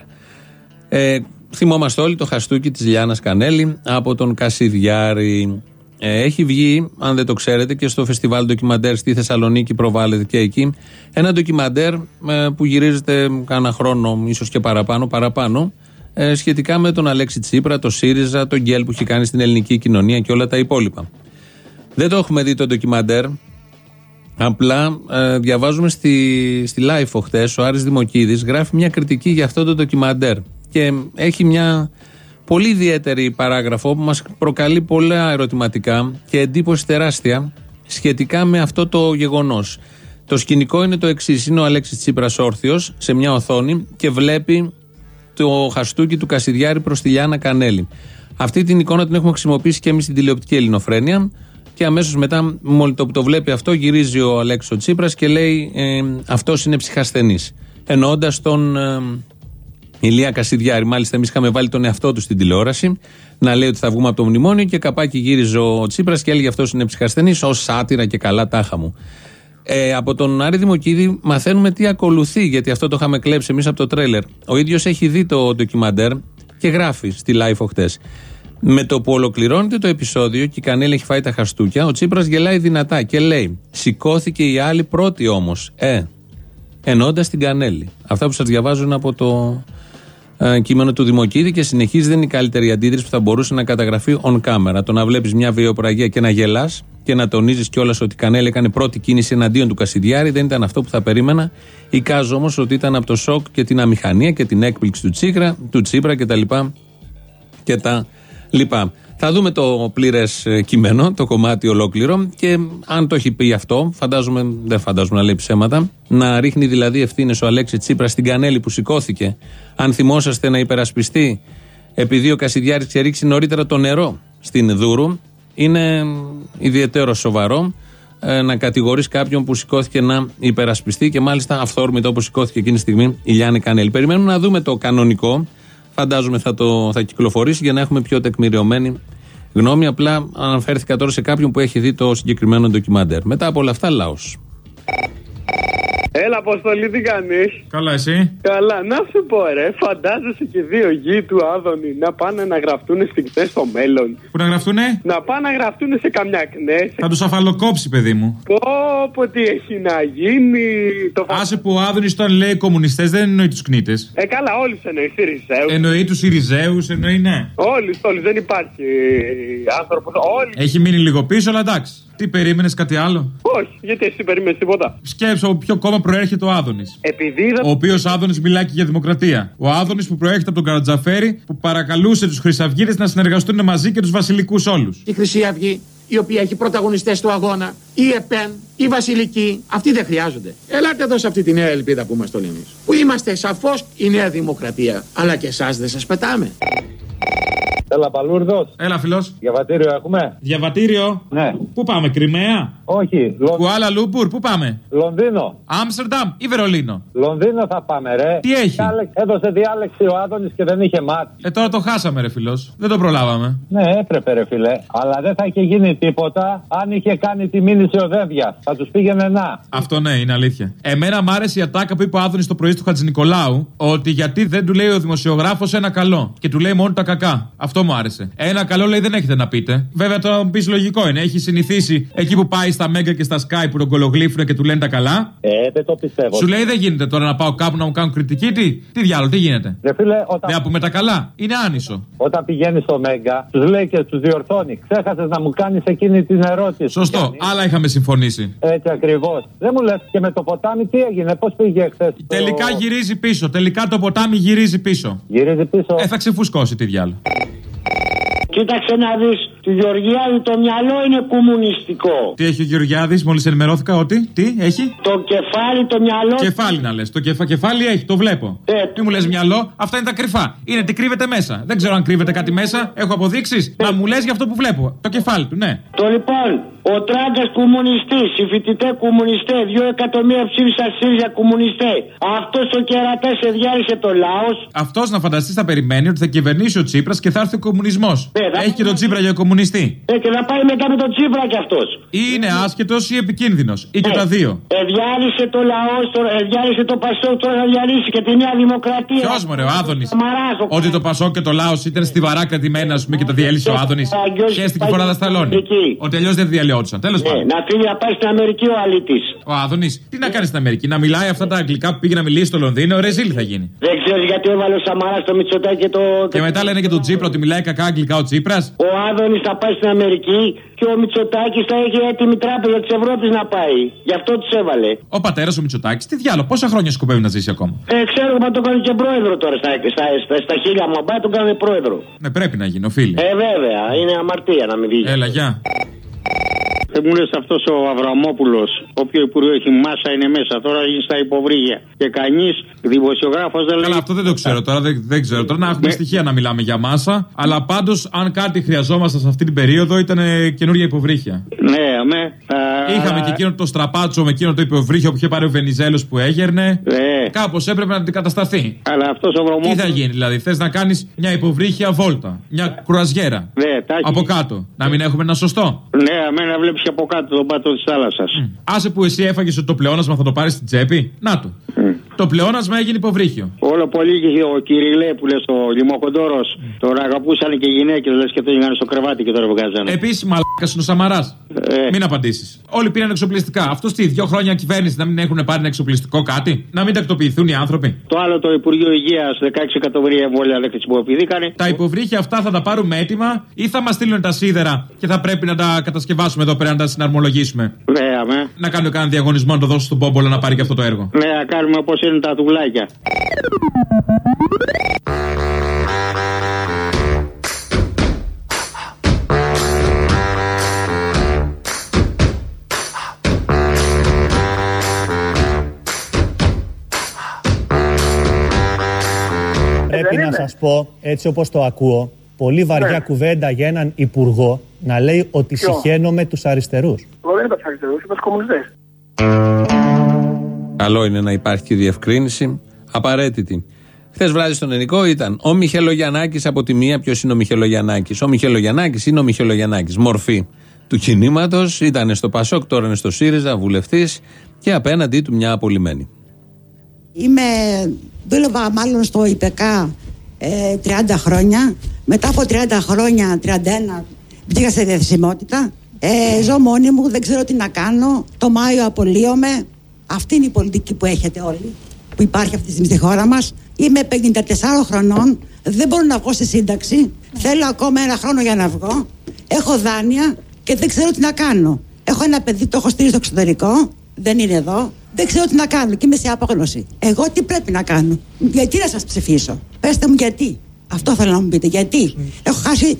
Ε, θυμόμαστε όλοι το χαστούκι της Λιάννας Κανέλη από τον Κασιδιάρη. Ε, έχει βγει, αν δεν το ξέρετε, και στο φεστιβάλ ντοκιμαντέρ στη Θεσσαλονίκη, προβάλλεται και εκεί. Ένα ντοκιμαντέρ ε, που γυρίζεται κάνα χρόνο, ίσως και παραπάνω, παραπάνω, ε, σχετικά με τον Αλέξη Τσίπρα, το síριζα, τον γκέλ που έχει κάνει στην ελληνική κοινωνία και όλα τα υπόλοιπα. Δεν το έχουμε δει το ντοκιμαντέρ. Απλά ε, διαβάζουμε στη, στη Life χτες, ο Άρης Δημοκίδης γράφει μια κριτική για αυτό το ντοκιμαντέρ και έχει μια πολύ ιδιαίτερη παράγραφο που μας προκαλεί πολλά ερωτηματικά και εντύπωση τεράστια σχετικά με αυτό το γεγονός. Το σκηνικό είναι το εξής: Είναι ο Αλέξης Τσίπρας όρθιος σε μια οθόνη και βλέπει το χαστούκι του Κασιδιάρη προς τη Λιάννα Κανέλη. Αυτή την εικόνα την έχουμε χρησιμοποιήσει και εμείς στην τηλεοπτική Ελληνοφρένεια. Και αμέσως μετά, μόλι το που το βλέπει αυτό, γυρίζει ο Αλέξο Τσίπρας και λέει: ε, Αυτός είναι ψυχασθενής. Εννοώντας τον ε, Ηλία Κασιδιάρη. Μάλιστα, εμείς είχαμε βάλει τον εαυτό του στην τηλεόραση να λέει ότι θα βγούμε από το μνημόνιο και καπάκι γύριζε ο Τσίπρας και έλεγε Αυτός είναι ψυχασθενής, ως σάτυρα και καλά τάχα μου. Ε, από τον Άρη Δημοκίδη μαθαίνουμε τι ακολουθεί, γιατί αυτό το είχαμε κλέψει εμείς από το τρέλερ. Ο ίδιος έχει δει το ντοκιμαντέρ και γράφει στη live χτε. Με το που ολοκληρώνεται το επεισόδιο και η Κανέλη έχει φάει τα χαστούκια, ο Τσίπρας γελάει δυνατά και λέει: Σηκώθηκε η άλλη πρώτη όμως. Ε, ενώντας την Κανέλη. Αυτά που σας διαβάζω είναι από το ε, κείμενο του Δημοκίδη και συνεχίζει δεν είναι η καλύτερη αντίδραση που θα μπορούσε να καταγραφεί on camera. Το να βλέπεις μια βιοπραγία και να γελάς και να τονίζεις κιόλας ότι η Κανέλη έκανε πρώτη κίνηση εναντίον του Κασιδιάρη δεν ήταν αυτό που θα περίμενα. Εικάζω όμως ότι ήταν από το σοκ και την αμηχανία και την έκπληξη του Τσίπρα, του Τσίπρα κτλ. Και τα λοιπά. Θα δούμε το πλήρες κείμενο, το κομμάτι ολόκληρο και αν το έχει πει αυτό, φαντάζομαι, δεν φαντάζομαι να λέει ψέματα, να ρίχνει δηλαδή ευθύνες ο Αλέξη Τσίπρας στην κανέλη που σηκώθηκε. Αν θυμόσαστε να υπερασπιστεί, επειδή ο Κασιδιάρης είχε ρίξει νωρίτερα το νερό στην Δούρου, είναι ιδιαίτερο σοβαρό ε, να κατηγορείς κάποιον που σηκώθηκε να υπερασπιστεί και μάλιστα αυθόρμητο όπως σηκώθηκε εκείνη τη στιγμή η Λιάννη Κανέλη. Περιμένουμε να δούμε το κανονικό. Φαντάζομαι θα, το, θα κυκλοφορήσει για να έχουμε πιο τεκμηριωμένη γνώμη. Απλά αναφέρθηκα τώρα σε κάποιον που έχει δει το συγκεκριμένο ντοκιμαντέρ. Μετά από όλα αυτά, λαός. Έλα, Αποστολή, τι κάνεις; Καλά, εσύ; Καλά, να σου πω, ρε, φαντάζεσαι και δύο γη του Άδωνη να πάνε να γραφτούν στην ΚΝΕ στο μέλλον; Πού να γραφτούνε; Να πάνε να γραφτούν σε καμιά ΚΝΕ. Θα τους αφαλοκόψει, παιδί μου. Πω, πω, τι έχει να γίνει. Το φα... Άσε που ο Άδωνης όταν λέει κομμουνιστές δεν εννοεί τους κνήτες. Ε, καλά, όλους εννοεί. Σιριζέου. Εννοεί τους Ιριζέου, εννοεί ναι. Όλους, όλους, δεν υπάρχει άνθρωπος. Όλοι. Έχει μείνει λίγο πίσω, αλλά εντάξει. Τι περίμενες, κάτι άλλο; Όχι, γιατί εσύ περίμενες τίποτα. Σκέψω από ποιο κόμμα προέρχεται ο Άδωνης. Επειδή είδα. Ο οποίος Άδωνης μιλάει και για δημοκρατία. Ο Άδωνης που προέρχεται από τον Καρατζαφέρη που παρακαλούσε τους Χρυσαυγίτε να συνεργαστούν μαζί και τους Βασιλικούς όλους. Η Χρυσή Αυγή, η οποία έχει πρωταγωνιστές του αγώνα, η ΕΠΕΝ, η Βασιλική, αυτοί δεν χρειάζονται. Ελάτε εδώ σε αυτή τη νέα ελπίδα που είμαστε όλοι εμείς. Που είμαστε σαφώς η νέα δημοκρατία. Αλλά και εσάς δεν σας πετάμε. Έλα, Μπαλούρδος. Έλα, φιλό. Διαβατήριο έχουμε; Διαβατήριο. Ναι. Πού πάμε, Κριμαία; Όχι. Λον... Κουάλα Λούμπούρ, πού πάμε; Λονδίνο. Άμστερνταμ ή Βερολίνο; Λονδίνο θα πάμε, ρε. Τι έχει; Έδωσε διάλεξη ο Άδωνης και δεν είχε μάτι. Ε, τώρα το χάσαμε, ρε φιλό. Δεν το προλάβαμε. Ναι, έπρεπε, ρε φιλέ. Αλλά δεν θα είχε γίνει τίποτα αν είχε κάνει τη μήνυση ο Δέβια. Θα τους πήγαινε να. Αυτό ναι, είναι αλήθεια. Εμένα μ' άρεσε η ατάκα που είπε ο Άδωνης το πρωί του Χατζη Νικολάου ότι γιατί δεν του λέει ο δημοσιογράφος ένα καλό και του λέει μόνο τα κακά. Αυτό μου άρεσε. Ένα καλό λέει δεν έχετε να πείτε. Βέβαια τώρα μου πεις λογικό είναι. Έχει συνηθίσει εκεί που πάει στα Mega και στα Sky που τον κολογλύφουν και του λένε τα καλά; Ε, δεν το πιστεύω. Σου λέει δεν γίνεται τώρα να πάω κάπου να μου κάνουν κριτική. Τι, τι διάλογο, τι γίνεται; Ρε φίλε, όταν... Δεν πούμε τα καλά. Είναι άνισο. Όταν πηγαίνει στο Μέγκα, τους λέει και τους διορθώνει. Ξέχασες να μου κάνεις εκείνη την ερώτηση. Σωστό. Γιάννη. Άλλα είχαμε συμφωνήσει. Έτσι ακριβώς. Δεν μου λες και με το ποτάμι τι έγινε, πώς πήγε χθες. Τελικά γυρίζει πίσω. Τελικά το ποτάμι γυρίζει πίσω. Γυρίζει πίσω. Ε, θα ξεφουσκώσει τι διάλογο. Κοίταξε να δεις, του Γεωργιάδη το μυαλό είναι κομμουνιστικό. Τι έχει ο Γεωργιάδης, μόλις ενημερώθηκα ότι. Τι έχει; Το κεφάλι, το μυαλό. Κεφάλι να λες. Το κεφα... κεφάλι έχει, το βλέπω. Ε, τι μου λες μυαλό, αυτά είναι τα κρυφά. Είναι τι κρύβεται μέσα. Δεν ξέρω αν κρύβεται κάτι μέσα. Έχω αποδείξεις. Να μου λες για αυτό που βλέπω. Το κεφάλι του, ναι. Το λοιπόν, ο τράγκας κομμουνιστής, οι φοιτητέ κομμουνιστέ, δύο εκατομμύρια ψήφισαν ΣΥΡΙΖΑ κομμουνιστέ. Αυτός ο κερατές εδιάρισε το λαός. Αυτός να φανταστείς θα περιμένει ότι θα κυβερνήσει ο Τσίπρας και θα έρθει ο κομμουνισμός. Έχει και τον Τσίπρα για κομμουνιστή. Ε, και να πάει μετά με τον Τσίπρα κι αυτό. Ή είναι άσχετο ή επικίνδυνο. Ή και τα δύο. Εδιάρισε το λαό, εδιάρισε το Πασόκ, τώρα θα διαλύσει και τη Νέα Δημοκρατία. Ποιο μωρέ, ο Άδωνη. Σαμαράς, ο- Ότι το Πασόκ και το Λάο ήταν στιβαρά κρατημένα, α πούμε, και τα διέλυσε ο Άδωνη. Χαίστηκε φορά τα σταλόνι. Ότι αλλιώ δεν διαλυόντουσαν. Τέλο Ναι, πάντων. να φύγει να πάει στην Αμερική ο αλήτη. Ο Άδωνη, τι να κάνει στην Αμερική, να μιλάει αυτά τα αγγλικά που πήγε να μιλήσει στο Λονδίνο, ρεζίλ θα γίνει. Δεν ξέρει γιατί έβαλε ο Σαμαρά στο Μητσοτάκι και το. Και μετά λένε και τον Τσίπρα ότι μιλάει κακά αγγλικά ο Τσίπρας; Ο Άδωνης θα πάει στην Αμερική και ο Μητσοτάκης θα έχει έτοιμη τράπεζα τη Ευρώπης να πάει. Γι' αυτό τους έβαλε. Ο πατέρας ο Μητσοτάκης, τι διάλογο, πόσα χρόνια σκοπεύει να ζήσει ακόμα; Ε, ξέρω μα το κάνει και πρόεδρο τώρα στα, στα, στα, στα χίλια μου πάει, τον κάνει πρόεδρο. Ναι, πρέπει να γίνει, οφείλει. Ε, βέβαια, είναι αμαρτία να μην βγει. Έλα, γεια. Δεν μου λες αυτός ο Αβραμόπουλος, όποιο υπουργείο έχει μάσα είναι μέσα. Τώρα είναι στα υποβρύγια. Και κανείς δημοσιογράφος δεν λέει. Καλά, αυτό δεν το ξέρω τώρα, δεν, δεν ξέρω τώρα. Να έχουμε στοιχεία να μιλάμε για μάσα. Αλλά πάντως, αν κάτι χρειαζόμασταν σε αυτή την περίοδο, ήταν ε, καινούργια υποβρύχια. Ναι, αμέ. Είχαμε και εκείνο το στραπάτσο με εκείνο το υποβρύχιο που είχε πάρει ο Βενιζέλος που έγερνε. Ναι. Κάπως έπρεπε να αντικατασταθεί. Αλλά αυτός ο Αβραμόπουλο. Τι θα γίνει, δηλαδή, θες να κάνεις μια υποβρύχια βόλτα, μια κρουαζιέρα. Ναι, τάκι. Από κάτω. Να μην έχουμε ένα σωστό; Ναι, αμέ να βλέπεις και από κάτω τον πάτο της θάλασσας. Άσε που εσύ έφαγες ότι το πλεόνασμα θα το πάρεις στην τσέπη. Να το. Το πλεόνασμα έγινε υποβρύχιο. Όλο πολύ και ο Κυριλέ που λες ο Λιμοκοντόρο τον αγαπούσαν και οι γυναίκες λες και τον είχαν στο κρεβάτι και τώρα βγάζανε. Επίσης, μαλάκας είναι ο Σαμαράς. Μην απαντήσεις. Όλοι πήραν εξοπλιστικά. Αυτός τι, δύο χρόνια κυβέρνηση να μην έχουν πάρει ένα εξοπλιστικό κάτι; Να μην τακτοποιηθούν οι άνθρωποι; Το άλλο το Υπουργείο Υγείας 16 εκατομμύρια εμβόλια δεν χρησιμοποιηθήκανε. Τα υποβρύχια αυτά θα τα πάρουμε έτοιμα ή θα μας στείλουν τα σίδερα και θα πρέπει να τα κατασκευάσουμε εδώ πέρα να τα συναρμολογήσουμε; Ναι, αμέ. Να κάνουμε κανένα διαγωνισμό να το δώσω στον Πόμπολο να πάρει και αυτό το έργο. Ναι, να κάνουμε όπως είναι τα δουλάκια; Πρέπει να σας πω, έτσι όπως το ακούω, πολύ βαριά ναι. κουβέντα για έναν υπουργό να λέει ότι συχαίνομαι τους αριστερούς. Εγώ δεν είπα τους αριστερούς, είπα τους κομμουνιστές. Καλό είναι να υπάρχει και διευκρίνηση. Απαραίτητη. Χθες βράδυ στον Ελληνικό ήταν ο Μιχελογιαννάκης από τη μία. Ποιος είναι ο Μιχελογιαννάκης; Ο Μιχελογιαννάκης είναι ο Μιχελογιαννάκης. Μορφή του κινήματος. Ήταν στο Πασόκ, τώρα είναι στο ΣΥΡΙΖΑ, βουλευτής. Και απέναντί του μια απολυμένη. Είμαι, δούλευα μάλλον στο ΙΠΕΚΑ ε, 30 χρόνια. Μετά από 30 χρόνια, 31, βγήκα σε διαθεσιμότητα. Ε, ζω μόνη μου, δεν ξέρω τι να κάνω. Το Μάιο απολύομαι. Αυτή είναι η πολιτική που έχετε όλοι, που υπάρχει αυτή τη στιγμή στη χώρα μας. Είμαι 54 χρονών, δεν μπορώ να βγω στη σύνταξη. Θέλω ακόμα ένα χρόνο για να βγω. Έχω δάνεια και δεν ξέρω τι να κάνω. Έχω ένα παιδί, το έχω στείλει στο εξωτερικό, δεν είναι εδώ. Δεν ξέρω τι να κάνω και είμαι σε απόγνωση. Εγώ τι πρέπει να κάνω; Γιατί να σας ψηφίσω; Πέστε μου γιατί. Αυτό θέλω να μου πείτε. Γιατί. Έχω χάσει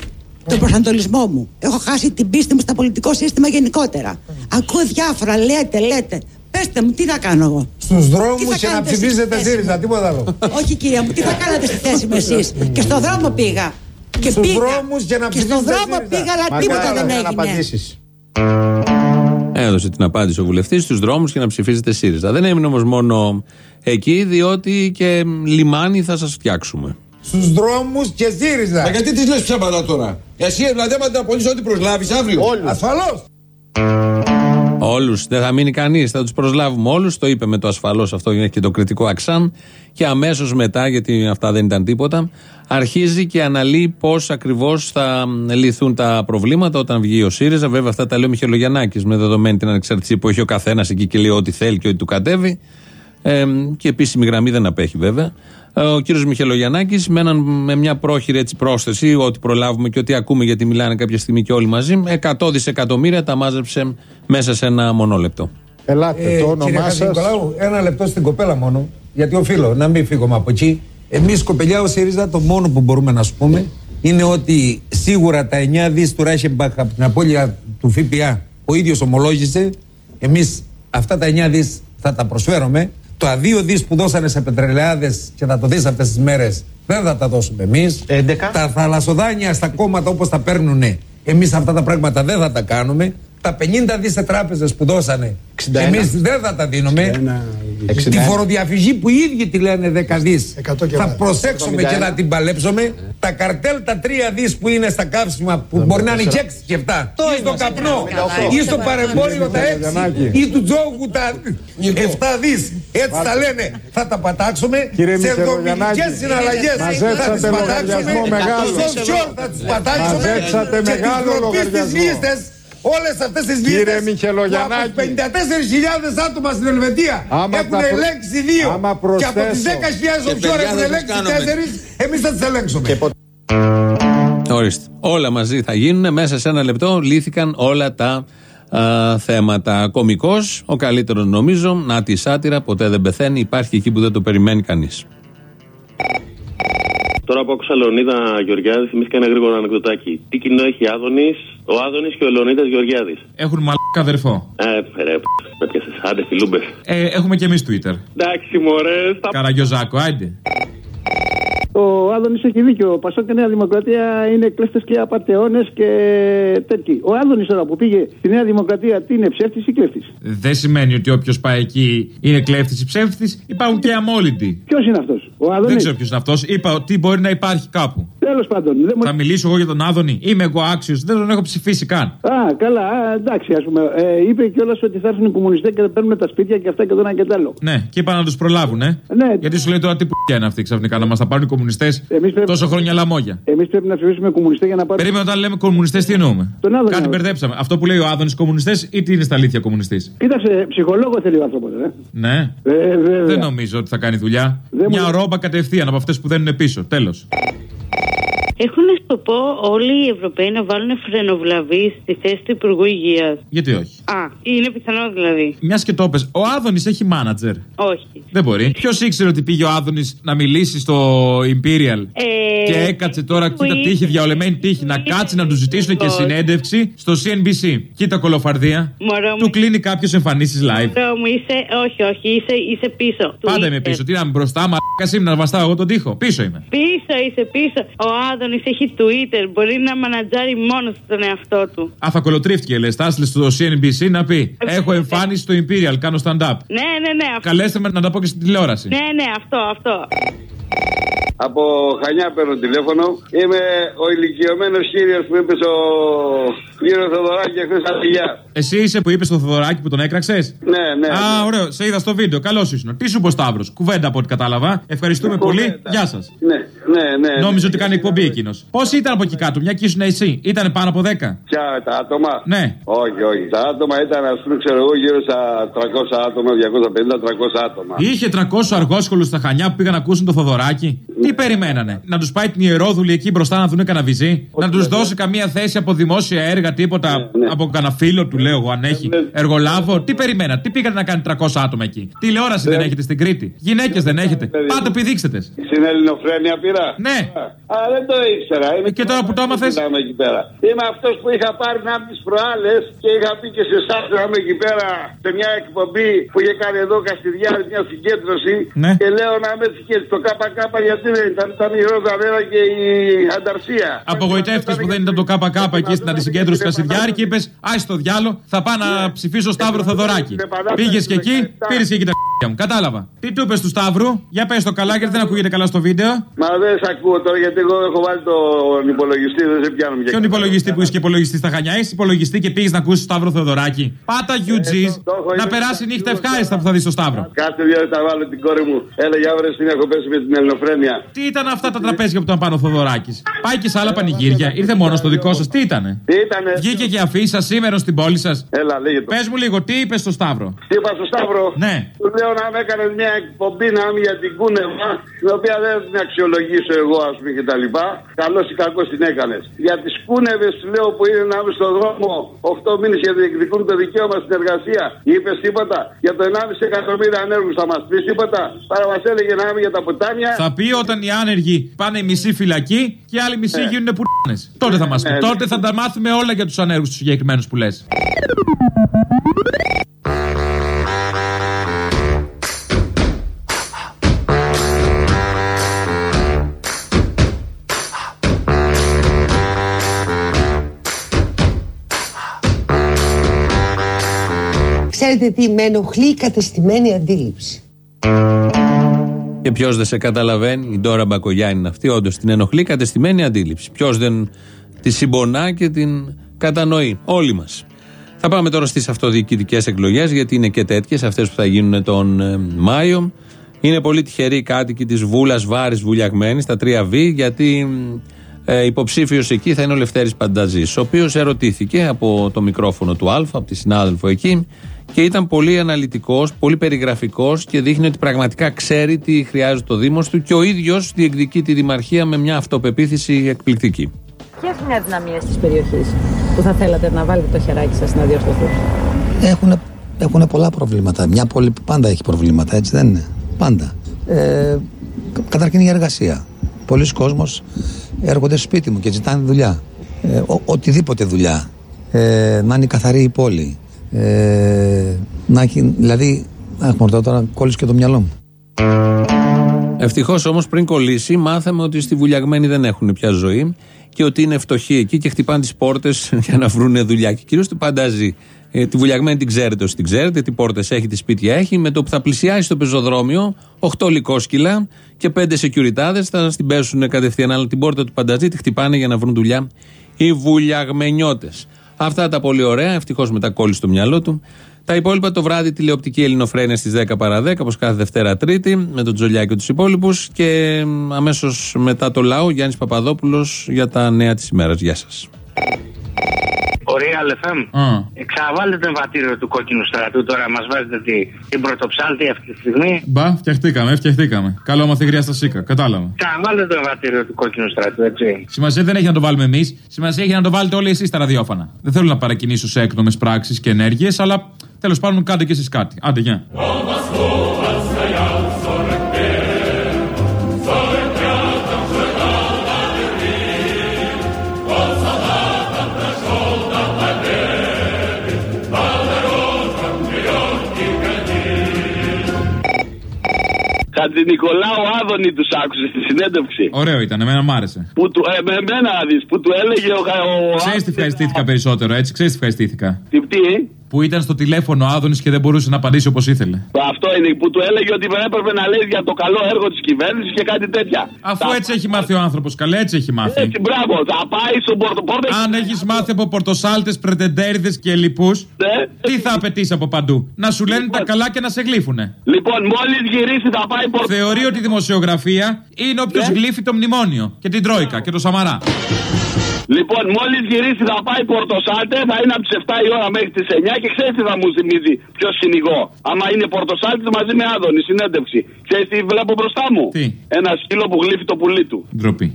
τον προσανατολισμό μου. Έχω χάσει την πίστη μου στο πολιτικό σύστημα γενικότερα. Ακούω διάφορα, λέτε, λέτε. Πέστε μου, τι να κάνω εγώ; Στους Τι δρόμους θα και να κάνετε εσείς στη ψηφίζετε θέση ΣΥΡΙΖΑ, μου; τίποτα άλλο. Όχι κυρία μου, τι θα κάνατε στη θέση μου εσείς; Και στον δρόμο πήγα. Και Στους πήγα. δρόμους και να και στον ψηφίζετε δρόμο ΣΥΡΙΖΑ. πήγα, αλλά Μακάρι τίποτα δεν να έγινε. απαντήσεις. Έδωσε την απάντηση ο βουλευτής στους δρόμους και να ψηφίζετε ΣΥΡΙΖΑ. Δεν έμεινε όμως μόνο εκεί, διότι και λιμάνι θα σας φτιάξουμε. Στους δρόμους και ΣΥΡΙΖΑ. Μα γιατί τις λες ψέματα τώρα; Εσύ δηλαδή άμα την απολύσει ό,τι προσλάβεις αύριο. Ασφαλώς. Όλους. Δεν θα μείνει κανείς. Θα τους προσλάβουμε όλους. Το είπε με το ασφαλώς αυτό. Έχει και το κριτικό αξάν. Και αμέσως μετά, γιατί αυτά δεν ήταν τίποτα, αρχίζει και αναλύει πώς ακριβώς θα λυθούν τα προβλήματα όταν βγει ο ΣΥΡΙΖΑ. Βέβαια, αυτά τα λέει ο Μιχελογιαννάκης με δεδομένη την ανεξαρτησία που έχει ο καθένας εκεί και λέει ό,τι θέλει και ό,τι του κατέβει. Ε, και επίσημη γραμμή δεν απέχει βέβαια. Ε, Ο κύριος Μιχελογιαννάκης με, έναν- με μια πρόχειρη έτσι πρόσθεση, ό,τι προλάβουμε και ό,τι ακούμε γιατί μιλάνε κάποια στιγμή και όλοι μαζί, 100 δισεκατομμύρια τα μάζεψε μέσα σε ένα μονόλεπτο. Ελάτε, Ε, το κύριε όνομά σας. Χατζηνικολάου, ένα λεπτό στην κοπέλα μόνο, γιατί οφείλω να μην φύγουμε από εκεί. Εμείς, κοπελιά, ο ΣΥΡΙΖΑ, το μόνο που μπορούμε να σου πούμε είναι ότι σίγουρα τα 9 δις του Ράχεμπαχ από την απώλεια του ΦΠΑ ο ίδιος ομολόγησε. Εμείς αυτά τα 9 δις θα τα προσφέρουμε. Τα 2 δις που δώσανε σε πετρελαιάδες και θα το δεις αυτές τις μέρες δεν θα τα δώσουμε εμείς. Τα θαλασσοδάνεια στα κόμματα όπως τα παίρνουν, εμείς αυτά τα πράγματα δεν θα τα κάνουμε. Τα 50 δις σε τράπεζες που δώσανε, εμείς δεν θα τα δίνουμε. Τη φοροδιαφυγή που οι ίδιοι τη λένε 10 δις. Θα προσέξουμε και θα την παλέψουμε. Τα καρτέλ τα 3 δις που είναι στα καύσιμα που μπορεί να είναι και 6 και 7. Ή στο καπνό, ή στο παρεμπόριο τα 6 ή του τζόγου τα 7 δις. Έτσι τα λένε. Θα τα πατάξουμε Κύριε σε Μιχελογιαννάκη, δομηνικές συναλλαγές. Θα μαζέψατε τις πατάξουμε. λογαριασμό μεγάλο. Στο offshore θα τις πατάξουμε. Μαζέψατε και μεγάλο τις προπείς τις λογαριασμό. λίστες, Όλες αυτές τις Κύριε λίστες Μιχελογιαννάκη. που από 54.000 άτομα στην Ελβετία Άμα έχουν τα προ- ελέγξει δύο άμα και από τις προσθέσω- 10.000 offshore παιδιά, έχουν δεν ελέγξει τους κάνουμε. τέσσερις εμείς θα τις ελέγξουμε. Ορίστε. Όλα μαζί θα γίνουν. Μέσα σε ένα λεπτό λύθηκαν όλα τα α, θέματα. Κομικός, ο καλύτερος νομίζω. Να τη σάτυρα, ποτέ δεν πεθαίνει. Υπάρχει εκεί που δεν το περιμένει κανείς. Τώρα που άκουσα Λεωνίδα Γεωργιάδη, θυμήθηκα ένα γρήγορο ανεκδοτάκι. Τι κοινό έχει Άδωνης, ο Άδωνης και ο Λεωνίδα Γεωργιάδης. Έχουν μαλάκα αδερφό. Ε, ρε, με πιάσε. Άντε, φιλούμπες. Ε, έχουμε και εμείς Twitter. Εντάξει, μωρέ. Στα... Καραγιοζάκο, άιντε. Ο Άδωνης έχει δίκιο. Ο Πασό και Νέα Δημοκρατία είναι κλέφτε και απαταιώνε και τέτοιοι. Ο Άδωνης τώρα που πήγε στη Νέα Δημοκρατία, τι είναι ψεύτης ή κλέφτης; Δεν σημαίνει ότι όποιος πάει εκεί είναι κλέφτης ή ψεύτης. Υπάρχουν και αμόλυντοι. Ποιος είναι αυτός, Ο Άδωνης; Δεν ξέρω ποιος είναι αυτός. Είπα ότι μπορεί να υπάρχει κάπου. Τέλος πάντων. Δεν μου... Θα μιλήσω εγώ για τον Άδωνη. Είμαι εγώ άξιος. Δεν τον έχω ψηφίσει καν. Α, καλά, α, εντάξει, ας πούμε. Ε, είπε κιόλας ότι θα έρθουν οι κομμουνιστές και θα παίρνουν τα σπίτια και αυτά και το ένα και το άλλο. Ναι, και είπα να τους προλάβουν, ε. Ναι. Γιατί σου λέει τώρα τι που είναι αυτή ξαφνικά να μας τα πάρουν οι κομμουνιστές πρέπει- τόσο χρόνια λαμόγια. Εμείς πρέπει να ψηφίσουμε κομμουνιστές για να πάρουμε. Περίμενα όταν λέμε κομμουνιστές τι εννοούμε; Τον Άδωνη, Κάτι Άδωνη. μπερδέψαμε. Αυτό που λέει ο Άδωνης κομμουνιστές ή τι είναι στα αλήθεια κομμουνιστής; Κοίταξε, ψυχολόγο θέλει ο άνθρωπος, ε. Ναι. Ε, βέβαια. Δεν νομίζω ότι θα κάνει δουλειά. Δεν Μια μου- ρόμπα κατευθείαν από αυτές που δένουν πίσω. Τέλος. Έχουν σκοπό όλοι οι Ευρωπαίοι να βάλουν φρενοβλαβή στη θέση του Υπουργού Υγείας. Γιατί όχι; Α, είναι πιθανό δηλαδή. Μιας και το πες, ο Άδωνης έχει μάνατζερ. Όχι. Δεν μπορεί. Ποιος ήξερε ότι πήγε ο Άδωνης να μιλήσει στο Imperial; Ε, και έκατσε τώρα, που κοίτα είχε- τύχη, διαολεμένη τύχη, να κάτσει να τους ζητήσουν και Λοιπόν. συνέντευξη στο CNBC. Κοίτα κολοφαρδία. Μωρό μου. Του κλείνει κάποιος εμφανίσεις live. Μωρό μου, είσαι, όχι, όχι, είσαι, είσαι πίσω. Πάντα είμαι Twitter. πίσω. Τι να είμαι μπροστά, μαλάκα είμαι να βαστάω εγώ τον τοίχο. Πίσω είμαι. Πίσω, είσαι πίσω. Ο Άδωνης έχει Twitter. Μπορεί να μανατζάρει μόνος τον εαυτό του. Α, θα κολοτρίφτηκε, λες. Θα έστειλε στο CNBC να πει Έχω εμφάνιση στο Imperial, κάνω stand-up. Ναι, ναι, ναι. Αυτό. Καλέστε με να τα πω και στην τηλεόραση. Ναι, ναι, αυτό, αυτό. Από Χανιά παίρνω τηλέφωνο. Είμαι ο ηλικιωμένος κύριος που είπε ο κύριο Θοδωράκη χθες στα φιλιά. Εσύ είσαι που είπες στο Θοδωράκι που τον έκραξες; Ναι, ναι. Α, ωραίο. Σε είδα στο βίντεο. Καλώς ήσουν. Τι σου είπε ο Σταύρος. Κουβέντα από ό,τι κατάλαβα. Ευχαριστούμε πολύ. Γεια σας. Ναι, ναι, ναι. Νόμιζε ότι κάνει εκπομπή εκείνος. Πόσοι ήταν από εκεί κάτω, μια και ήσουν εσύ. Ήταν πάνω από 10. Ποια τα άτομα; Ναι. Όχι, όχι. Τα άτομα ήταν, ας πούμε, ξέρω εγώ, γύρω στα 300 άτομα, 250-300 άτομα. Είχε 300 αργόσχολου στα χανιά που πήγαν να ακούσουν το Θοδωράκι. Τι περιμένανε. Να τους πάει την ιερόδουλη εκεί μπροστά να δουν κανένα βυζί; Να τους δώσει καμία θέση από δημόσια έργα, τίποτα. Από κανένα φίλο του, λέω εγώ, αν έχει. Εργολάβο; Τι περιμένατε. Τι πήγατε να κάνει 300 άτομα εκεί; Τηλεόραση δεν έχετε στην Κρήτη; Γυναίκες δεν έχετε; Πάτε πηδήξτε. Στην Ελληνοφρένεια πήρα. Ναι. Α, δεν το ήξερα. Είμαι και τώρα που το έμαθες; Είμαι εκεί πέρα. Είμαι αυτός που είχα πάρει να τις προάλλες και είχα πει και σε εσάς να είμαι εκεί πέρα σε μια εκπομπή που είχε κάνει εδώ Καστιδιάρης μια συγκέντρωση. Ναι. Και λέω να είμαι και στο ΚΚ γιατί δεν ήταν, ήταν η Ρόδα Βέρα και η Ανταρσία. Απογοητεύτηκες που δεν ήταν το ΚΚ εκεί στην αντισυγκέντρωση του Κασιδιάρη και είπες Άι στο διάλο, θα πάω να ψηφίσω Σταύρο Θεοδωράκη. Πήγες και εκεί, πήρες και εκεί τα k***α μου. Κατάλαβα. Τι του είπες του Σταύρου, για πες το καλά γιατί δεν ακούγεται καλά στο βίντεο. Μα δεν σε ακούω τώρα γιατί εγώ έχω βάλει τον υπολογιστή, δεν σε πιάνω πια. Ποιον υπολογιστή που είσαι και υπολογιστής στα Χανιά, είσαι υπολογιστή και πήγες να ακούσεις το Σταύρο Θεοδωράκη. Πάτα UG's, να περάσει νύχτα ευχάριστα που θα δεις το Σταύρο. Κάθε δύο θα βάλω την κόρη μου. Έλα για βρε την έχω πέσει με την ελληνοφρένεια. Τι ήταν αυτά τα τραπέζια που ήταν πάνω ο Θοδωράκη. Πάει και σε άλλα πανηγύρια, ήρθε μόνος στο δικό σας. Τι ήτανε; Τι ήτανε; Βγήκε και αφήσα σήμερα στην πόλη σας. Έλα, λέγε το. Πες μου λίγο, τι είπες στο Σταύρο; Τι είπα στο Σταύρο; Ναι. Του λέω να με έκανες μια εκπομπή να είμαι για την κούνευα, την οποία δεν την αξιολογήσω εγώ, ας πούμε και τα λοιπά. Καλός ή κακός την έκανες. Για τις κούνευε, λέω που είναι να είμαι στον δρόμο 8 μήνες για να διεκδικούν το δικαίωμα στην εργασία. Είπες τίποτα. Για το 1,5 εκατομμύρια ανέργους θα μας πεις τίποτα. Παρά μας έλεγε να είμαι για τα ποτάμια. Θα πει όταν οι άνεργοι πάνε οι μισοί φυλακή και οι άλλοι μισοί Ναι. γίνουν πουρνέ. Τότε θα μας πει. Ναι, ναι. Τότε θα τα μάθουμε όλα για τους ανέργους τους συγκεκριμένους που λες. Ξέρετε τι με ενοχλεί η κατεστημένη αντίληψη. Και ποιος δεν σε καταλαβαίνει, η Ντόρα Μπακογιάννη είναι αυτή, όντως την ενοχλεί κατεστημένη αντίληψη. Ποιος δεν τη συμπονά και την κατανοεί. Όλοι μας. Θα πάμε τώρα στις αυτοδιοικητικές εκλογές, γιατί είναι και τέτοιες, αυτές που θα γίνουν τον ε, Μάιο. Είναι πολύ τυχεροί οι κάτοικοι της Βούλας Βάρης Βουλιαγμένης, στα 3Β, γιατί ε, υποψήφιος εκεί θα είναι ο Λευτέρης Πανταζής, ο οποίος ερωτήθηκε από το μικρόφωνο του Α, από τη συνάδελφο εκεί, και ήταν πολύ αναλυτικός, πολύ περιγραφικός και δείχνει ότι πραγματικά ξέρει τι χρειάζεται το Δήμος του και ο ίδιος διεκδικεί τη Δημαρχία με μια αυτοπεποίθηση εκπληκτική. Ποιε είναι οι αδυναμίε τη περιοχή που θα θέλατε να βάλετε το χεράκι σας να διορθωθούν; Έχουν, έχουν πολλά προβλήματα. Μια πόλη που πάντα έχει προβλήματα, έτσι δεν είναι; Πάντα. Ε, κα- καταρχήν η εργασία. Πολλοί κόσμος έρχονται στο σπίτι μου και ζητάνε δουλειά. Ε, ο- οτιδήποτε δουλειά. Ε, να είναι καθαρή η πόλη. Ε, να έχει, δηλαδή, αχ, μωρέ, τώρα κόλλησε και το μυαλό μου. Ευτυχώς όμως πριν κολλήσει, μάθαμε ότι στη Βουλιαγμένη δεν έχουν πια ζωή και ότι είναι φτωχοί εκεί και χτυπάνε τις πόρτες για να βρουν δουλειά. Και κυρίω του παντάζει. Ε, τη Βουλιαγμένη την ξέρετε όσοι την ξέρετε, τι πόρτες έχει, τι σπίτια έχει. Με το που θα πλησιάσει στο πεζοδρόμιο, 8 λικόσκυλα και 5 σεκιουριτάδε θα στην πέσουν κατευθείαν. Αλλά την πόρτα του πανταζή τη χτυπάνε για να βρουν δουλειά οι Βουλιαγμενιώτες. Αυτά τα πολύ ωραία, ευτυχώς μετά κόλλησε στο μυαλό του. Τα υπόλοιπα το βράδυ τηλεοπτική ελληνοφρένεια στις 10 παρα 10, όπως κάθε Δευτέρα Τρίτη, με τον Τζολιά και τους υπόλοιπους. Και αμέσως μετά το λαό, Γιάννης Παπαδόπουλος για τα νέα της ημέρας. Γεια σας. Ο Real FM. Α. Εξαβάλλετε το εμβατήριο του κόκκινου στρατού τώρα. Μας βάζετε τη, την πρωτοψάλτη αυτή τη στιγμή. Μπα, φτιαχτήκαμε, φτιαχτήκαμε. Καλό μαθηγρία στα ΣΥΚΑ, κατάλαβα. Εξαβάλλετε το εμβατήριο του κόκκινου στρατού, έτσι. Σημασία δεν έχει να το βάλουμε εμείς. Σημασία έχει να το βάλετε όλοι εσείς στα ραδιόφωνα. Δεν θέλω να παρακινήσω σε έκνομες πράξεις και ενέργειες, αλλά τέλος πάντων κάντε κι εσείς κάτι. Άντε, γεια. Χατζη Νικολάου Άδωνη τους άκουσε στη συνέντευξη. Ωραίο ήταν, εμένα μ' άρεσε. Που του, ε, με εμένα να δεις, που του έλεγε ο, ο, Ξέρεις τι ευχαριστήθηκα περισσότερο, έτσι, ξέρεις τι ευχαριστήθηκα. Τι, τι, Που ήταν στο τηλέφωνο Άδωνης και δεν μπορούσε να απαντήσει όπως ήθελε. Αυτό είναι που του έλεγε ότι έπρεπε να λέει για το καλό έργο της κυβέρνησης και κάτι τέτοια. Αφού έτσι έχει μάθει ο άνθρωπος, καλέ έτσι έχει μάθει. Έτσι, μπράβο, θα πάει στον πορτοπόρτε. Αν έχεις μάθει από πορτοσάλτες, πρετεντέριδες και λοιπούς, τι θα απαιτήσει από παντού; Να σου λένε τα καλά και να σε γλύφουνε. Λοιπόν, μόλις γυρίσει θα πάει πορτοπόρτε. Θεωρεί ότι η δημοσιογραφία είναι όποιος γλύφει το μνημόνιο και την Τρόικα και το Σαμαρά. Λοιπόν, μόλις γυρίσει θα πάει πορτοσάλτε, θα είναι από τις 7 η ώρα μέχρι τις 9 και ξέρεις τι θα μου θυμίζει ποιος κυνηγό. Άμα είναι πορτοσάλτε μαζί με άδωνη, συνέντευξη. Ξέρεις τι βλέπω μπροστά μου; Τι; Ένα σκύλο που γλύφει το πουλί του. Ντροπή.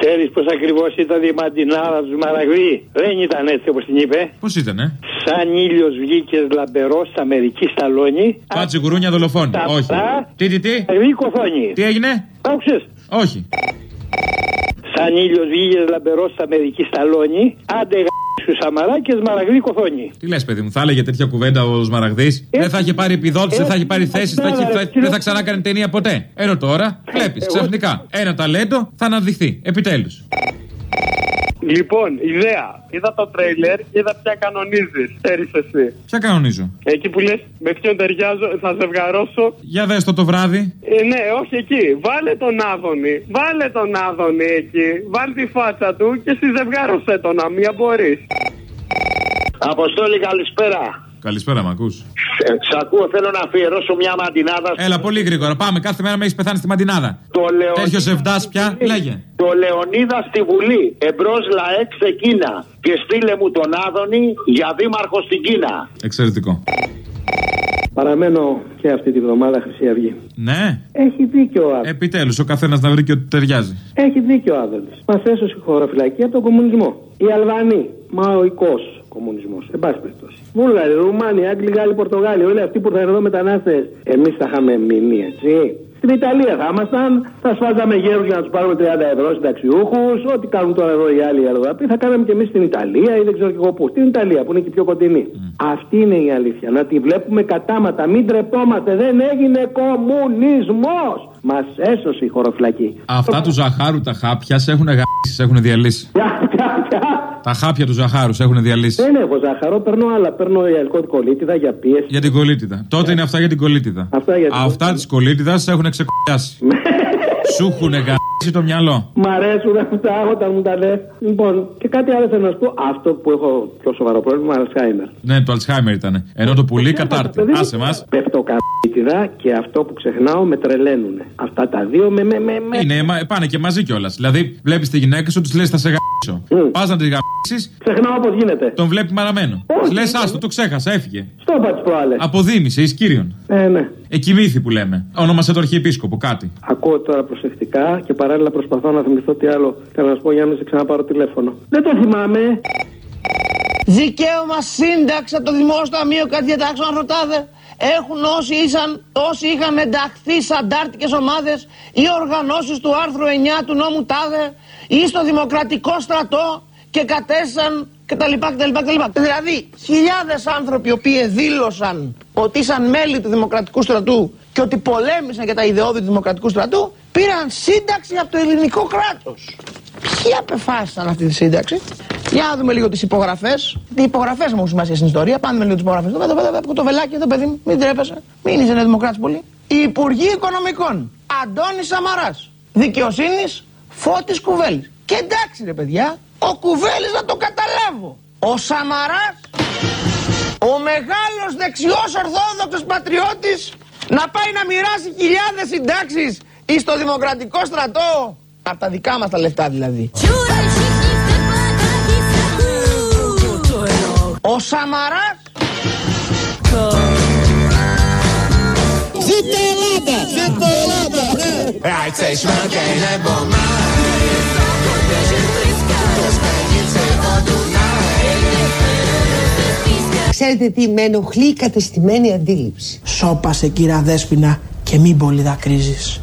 Ξέρεις πώς ακριβώς ήταν η μαντινάρα του Μαραγδί. Δεν ήταν έτσι όπως την είπε. Πώς ήτανε; Σαν ήλιος βγήκες λαμπερός στα μερική σταλόνι. Πάτσι γουρούνια δολοφόνη. Τα Όχι. μπρά. Τι, τι, τι; Ρίκοθόνη. Τι έγινε; Άκουσες; Όχι. Σαν ήλιος βγήκε λαμπερός στα μερική σταλόνι. Άντε σου Σαμαρά και Σμαραγδί κοθόνη. Τι λες, παιδί μου, θα έλεγε τέτοια κουβέντα ο Σμαραγδί. Δεν θα είχε πάρει επιδότηση, δεν θα είχε πάρει θέση, θα είχε- θα- δεν θα ξανά κάνει ταινία ποτέ. Ενώ τώρα βλέπει ξαφνικά ένα ταλέντο θα αναδειχθεί. Επιτέλους. Λοιπόν, ιδέα. Είδα το τρέιλερ και είδα ποια κανονίζεις. Ξέρεις εσύ. Ποια κανονίζω; Εκεί που λες, με ποιον ταιριάζω, θα ζευγαρώσω. Για δες το το βράδυ. Ε, ναι, όχι εκεί. Βάλε τον Άδωνη. Βάλε τον Άδωνη εκεί. Βάλε τη φάτσα του και συζευγάρωσέ τον, να μία μπορείς. Αποστόλη, καλησπέρα. Καλησπέρα, μ' ακούς; Ε, Σ' ακούω, θέλω να αφιερώσω μια μαντινάδα. Έλα, πολύ γρήγορα. Πάμε. Κάθε μέρα με έχεις πεθάνει στη μαντινάδα. Το Λεω... Τέτοιος ζευδά πια, λέγε. Το Λεωνίδα στη Βουλή. Εμπρός λαέ ξεκίνα. Και στείλε μου τον Άδωνη για δήμαρχο στην Κίνα. Εξαιρετικό. Παραμένω και αυτή τη βδομάδα Χρυσή Αυγή. Ναι. Έχει δίκιο ο Άδωνης. Επιτέλους, ο καθένας να βρει και ό,τι ταιριάζει. Έχει δίκιο ο Άδωνης. Μας έσωσε η χωροφυλακή από τον κομμουνισμό. Οι Αλβανοί, μαοϊκός κομμουνισμός. Εν πάση περιπτώσει. Βούλγαροι, Ρουμάνοι, Άγγλοι, Γάλλοι, Πορτογάλοι, όλοι αυτοί που θα εδώ μετανάστες, εμείς θα είχαμε μείνει, έτσι. Στην Ιταλία θα ήμασταν, θα σφάζαμε γέρους για να τους πάρουμε 30 ευρώ συνταξιούχους. Ό,τι κάνουν τώρα εδώ οι άλλοι Ελλοδαποί, θα κάναμε και εμείς στην Ιταλία ή δεν ξέρω και εγώ πού. Στην Ιταλία που είναι και πιο κοντινή. Αυτή είναι η αλήθεια. Να τη βλέπουμε κατάματα. Μην τρεπόμαστε. Δεν έγινε κομμουνισμός. Μας έσωσε η χωροφυλακή. Αυτά του Ζαχάρου τα χάπια σε έχουν γαμίσει, σε έχουν διαλύσει. Τα χάπια του Ζαχάρου σε έχουν διαλύσει. Δεν έχω ζάχαρο, παίρνω άλλα. Παίρνω ιαλκό κολίτιδα για πίεση. Για την κολίτιδα. Τότε είναι αυτά για την κολίτιδα. Αυτά για την Αυτά της κολίτιδα σε έχουν ξεκολλιάσει. Σου έχουν γαμίσει το μυαλό. Μ' αρέσουν αυτά όταν μου τα λε. Λοιπόν, και κάτι άλλο θέλω να σου πω. Αυτό που έχω πιο σοβαρό πρόβλημα, Αλσχάιμερ. Ναι, το Αλτσχάιμερ ήταν. Ενώ το πουλί κατάρτι. Άσε μας. Πέφτω καμπίτιδα και αυτό που ξεχνάω με τρελαίνουν. Αυτά τα δύο με. με, με, με. Είναι, μα- πάνε και μαζί κιόλας. Δηλαδή, βλέπεις τη γυναίκα σου, της λες θα σε γαμίσω. Πας να τη γαμίσει. Ξεχνάω πώς γίνεται. Τον βλέπει μαραμένο. Λες, άστο, το ξέχασα, έφυγε. Στο είπα τι προάλλες. Αποδίμησε, εις κύριον. Ε, ναι. Εκοιμήθη που λέμε. Ονόμασε το αρχιεπίσκοπο, κάτι. Ακούω τώρα προσεκτικά και παράλληλα προσπαθώ να θυμηθώ τι άλλο θέλω να σου πω για να μην σε ξαναπάρω τηλέφωνο. Δεν το θυμάμαι. Δικαίωμα σύνταξη από το Δημόσιο Ταμείο κάτι διατάξεων αν ρωτάτε. Έχουν όσοι, ήσαν, όσοι είχαν ενταχθεί σε αντάρτικες ομάδες ή οργανώσεις του άρθρου 9 του νόμου ΤΑΔΕ ή στο Δημοκρατικό Στρατό και κατέστησαν κτλ. κτλ, κτλ. Δηλαδή, χιλιάδες άνθρωποι οι οποίοι δήλωσαν ότι ήσαν μέλη του Δημοκρατικού Στρατού και ότι πολέμησαν για τα ιδεώδη του Δημοκρατικού Στρατού πήραν σύνταξη από το ελληνικό κράτος. Ποιοι απεφάσισαν αυτή τη σύνταξη; Για να δούμε λίγο τις υπογραφές. Οι υπογραφές μου έχουν σημασία στην ιστορία. Πάμε λίγο τις υπογραφές. Εδώ, εδώ, εδώ, το βελάκι, εδώ, παιδί μου, μην τρέπεσαι. Μην είσαι δημοκράτη πολύ. Οι Υπουργοί Οικονομικών. Αντώνης Σαμαράς. Δικαιοσύνης Φώτης Κουβέλης. Και εντάξει, ρε παιδιά, ο Κουβέλης να το καταλάβω. Ο Σαμαράς, ο μεγάλος δεξιός Ορθόδοξος πατριώτης, να πάει να μοιράσει χιλιάδες συντάξεις στο Δημοκρατικό στρατό. Από τα δικά μας τα λεφτά δηλαδή. Ο Σαμαράς Ζήτω Ελλάδα! Ζήτω Ελλάδα! Ξέρετε τι με ενοχλεί η κατεστημένη αντίληψη. Σώπασε κύρα Δέσποινα και μην πολύ δακρύζεις.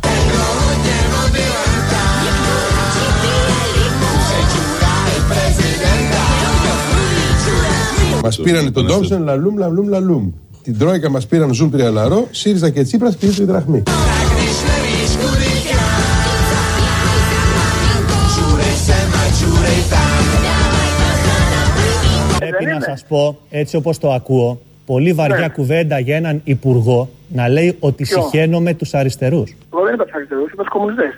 Μας πήραν τον Τόμψον, λαλούμ, λαλούμ, λαλούμ. Την Τρόικα μας πήραν ζουμ τριαλαρό, ΣΥΡΙΖΑ και Τσίπρας και η δραχμή. Πρέπει να σας πω, έτσι όπως το ακούω, πολύ βαριά κουβέντα για έναν υπουργό να λέει ότι Ποιο; συχαίνομαι τους αριστερούς. Εγώ δεν είπα τους αριστερούς, είπα τους κομμουνιστές.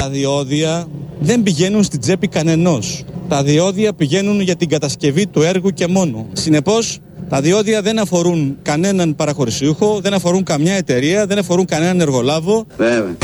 Τα διόδια δεν πηγαίνουν στην τσέπη κανενός. Τα διόδια πηγαίνουν για την κατασκευή του έργου και μόνο. Συνεπώς, τα διόδια δεν αφορούν κανέναν παραχωρησιούχο, δεν αφορούν καμιά εταιρεία, δεν αφορούν κανέναν εργολάβο. Βέβαια.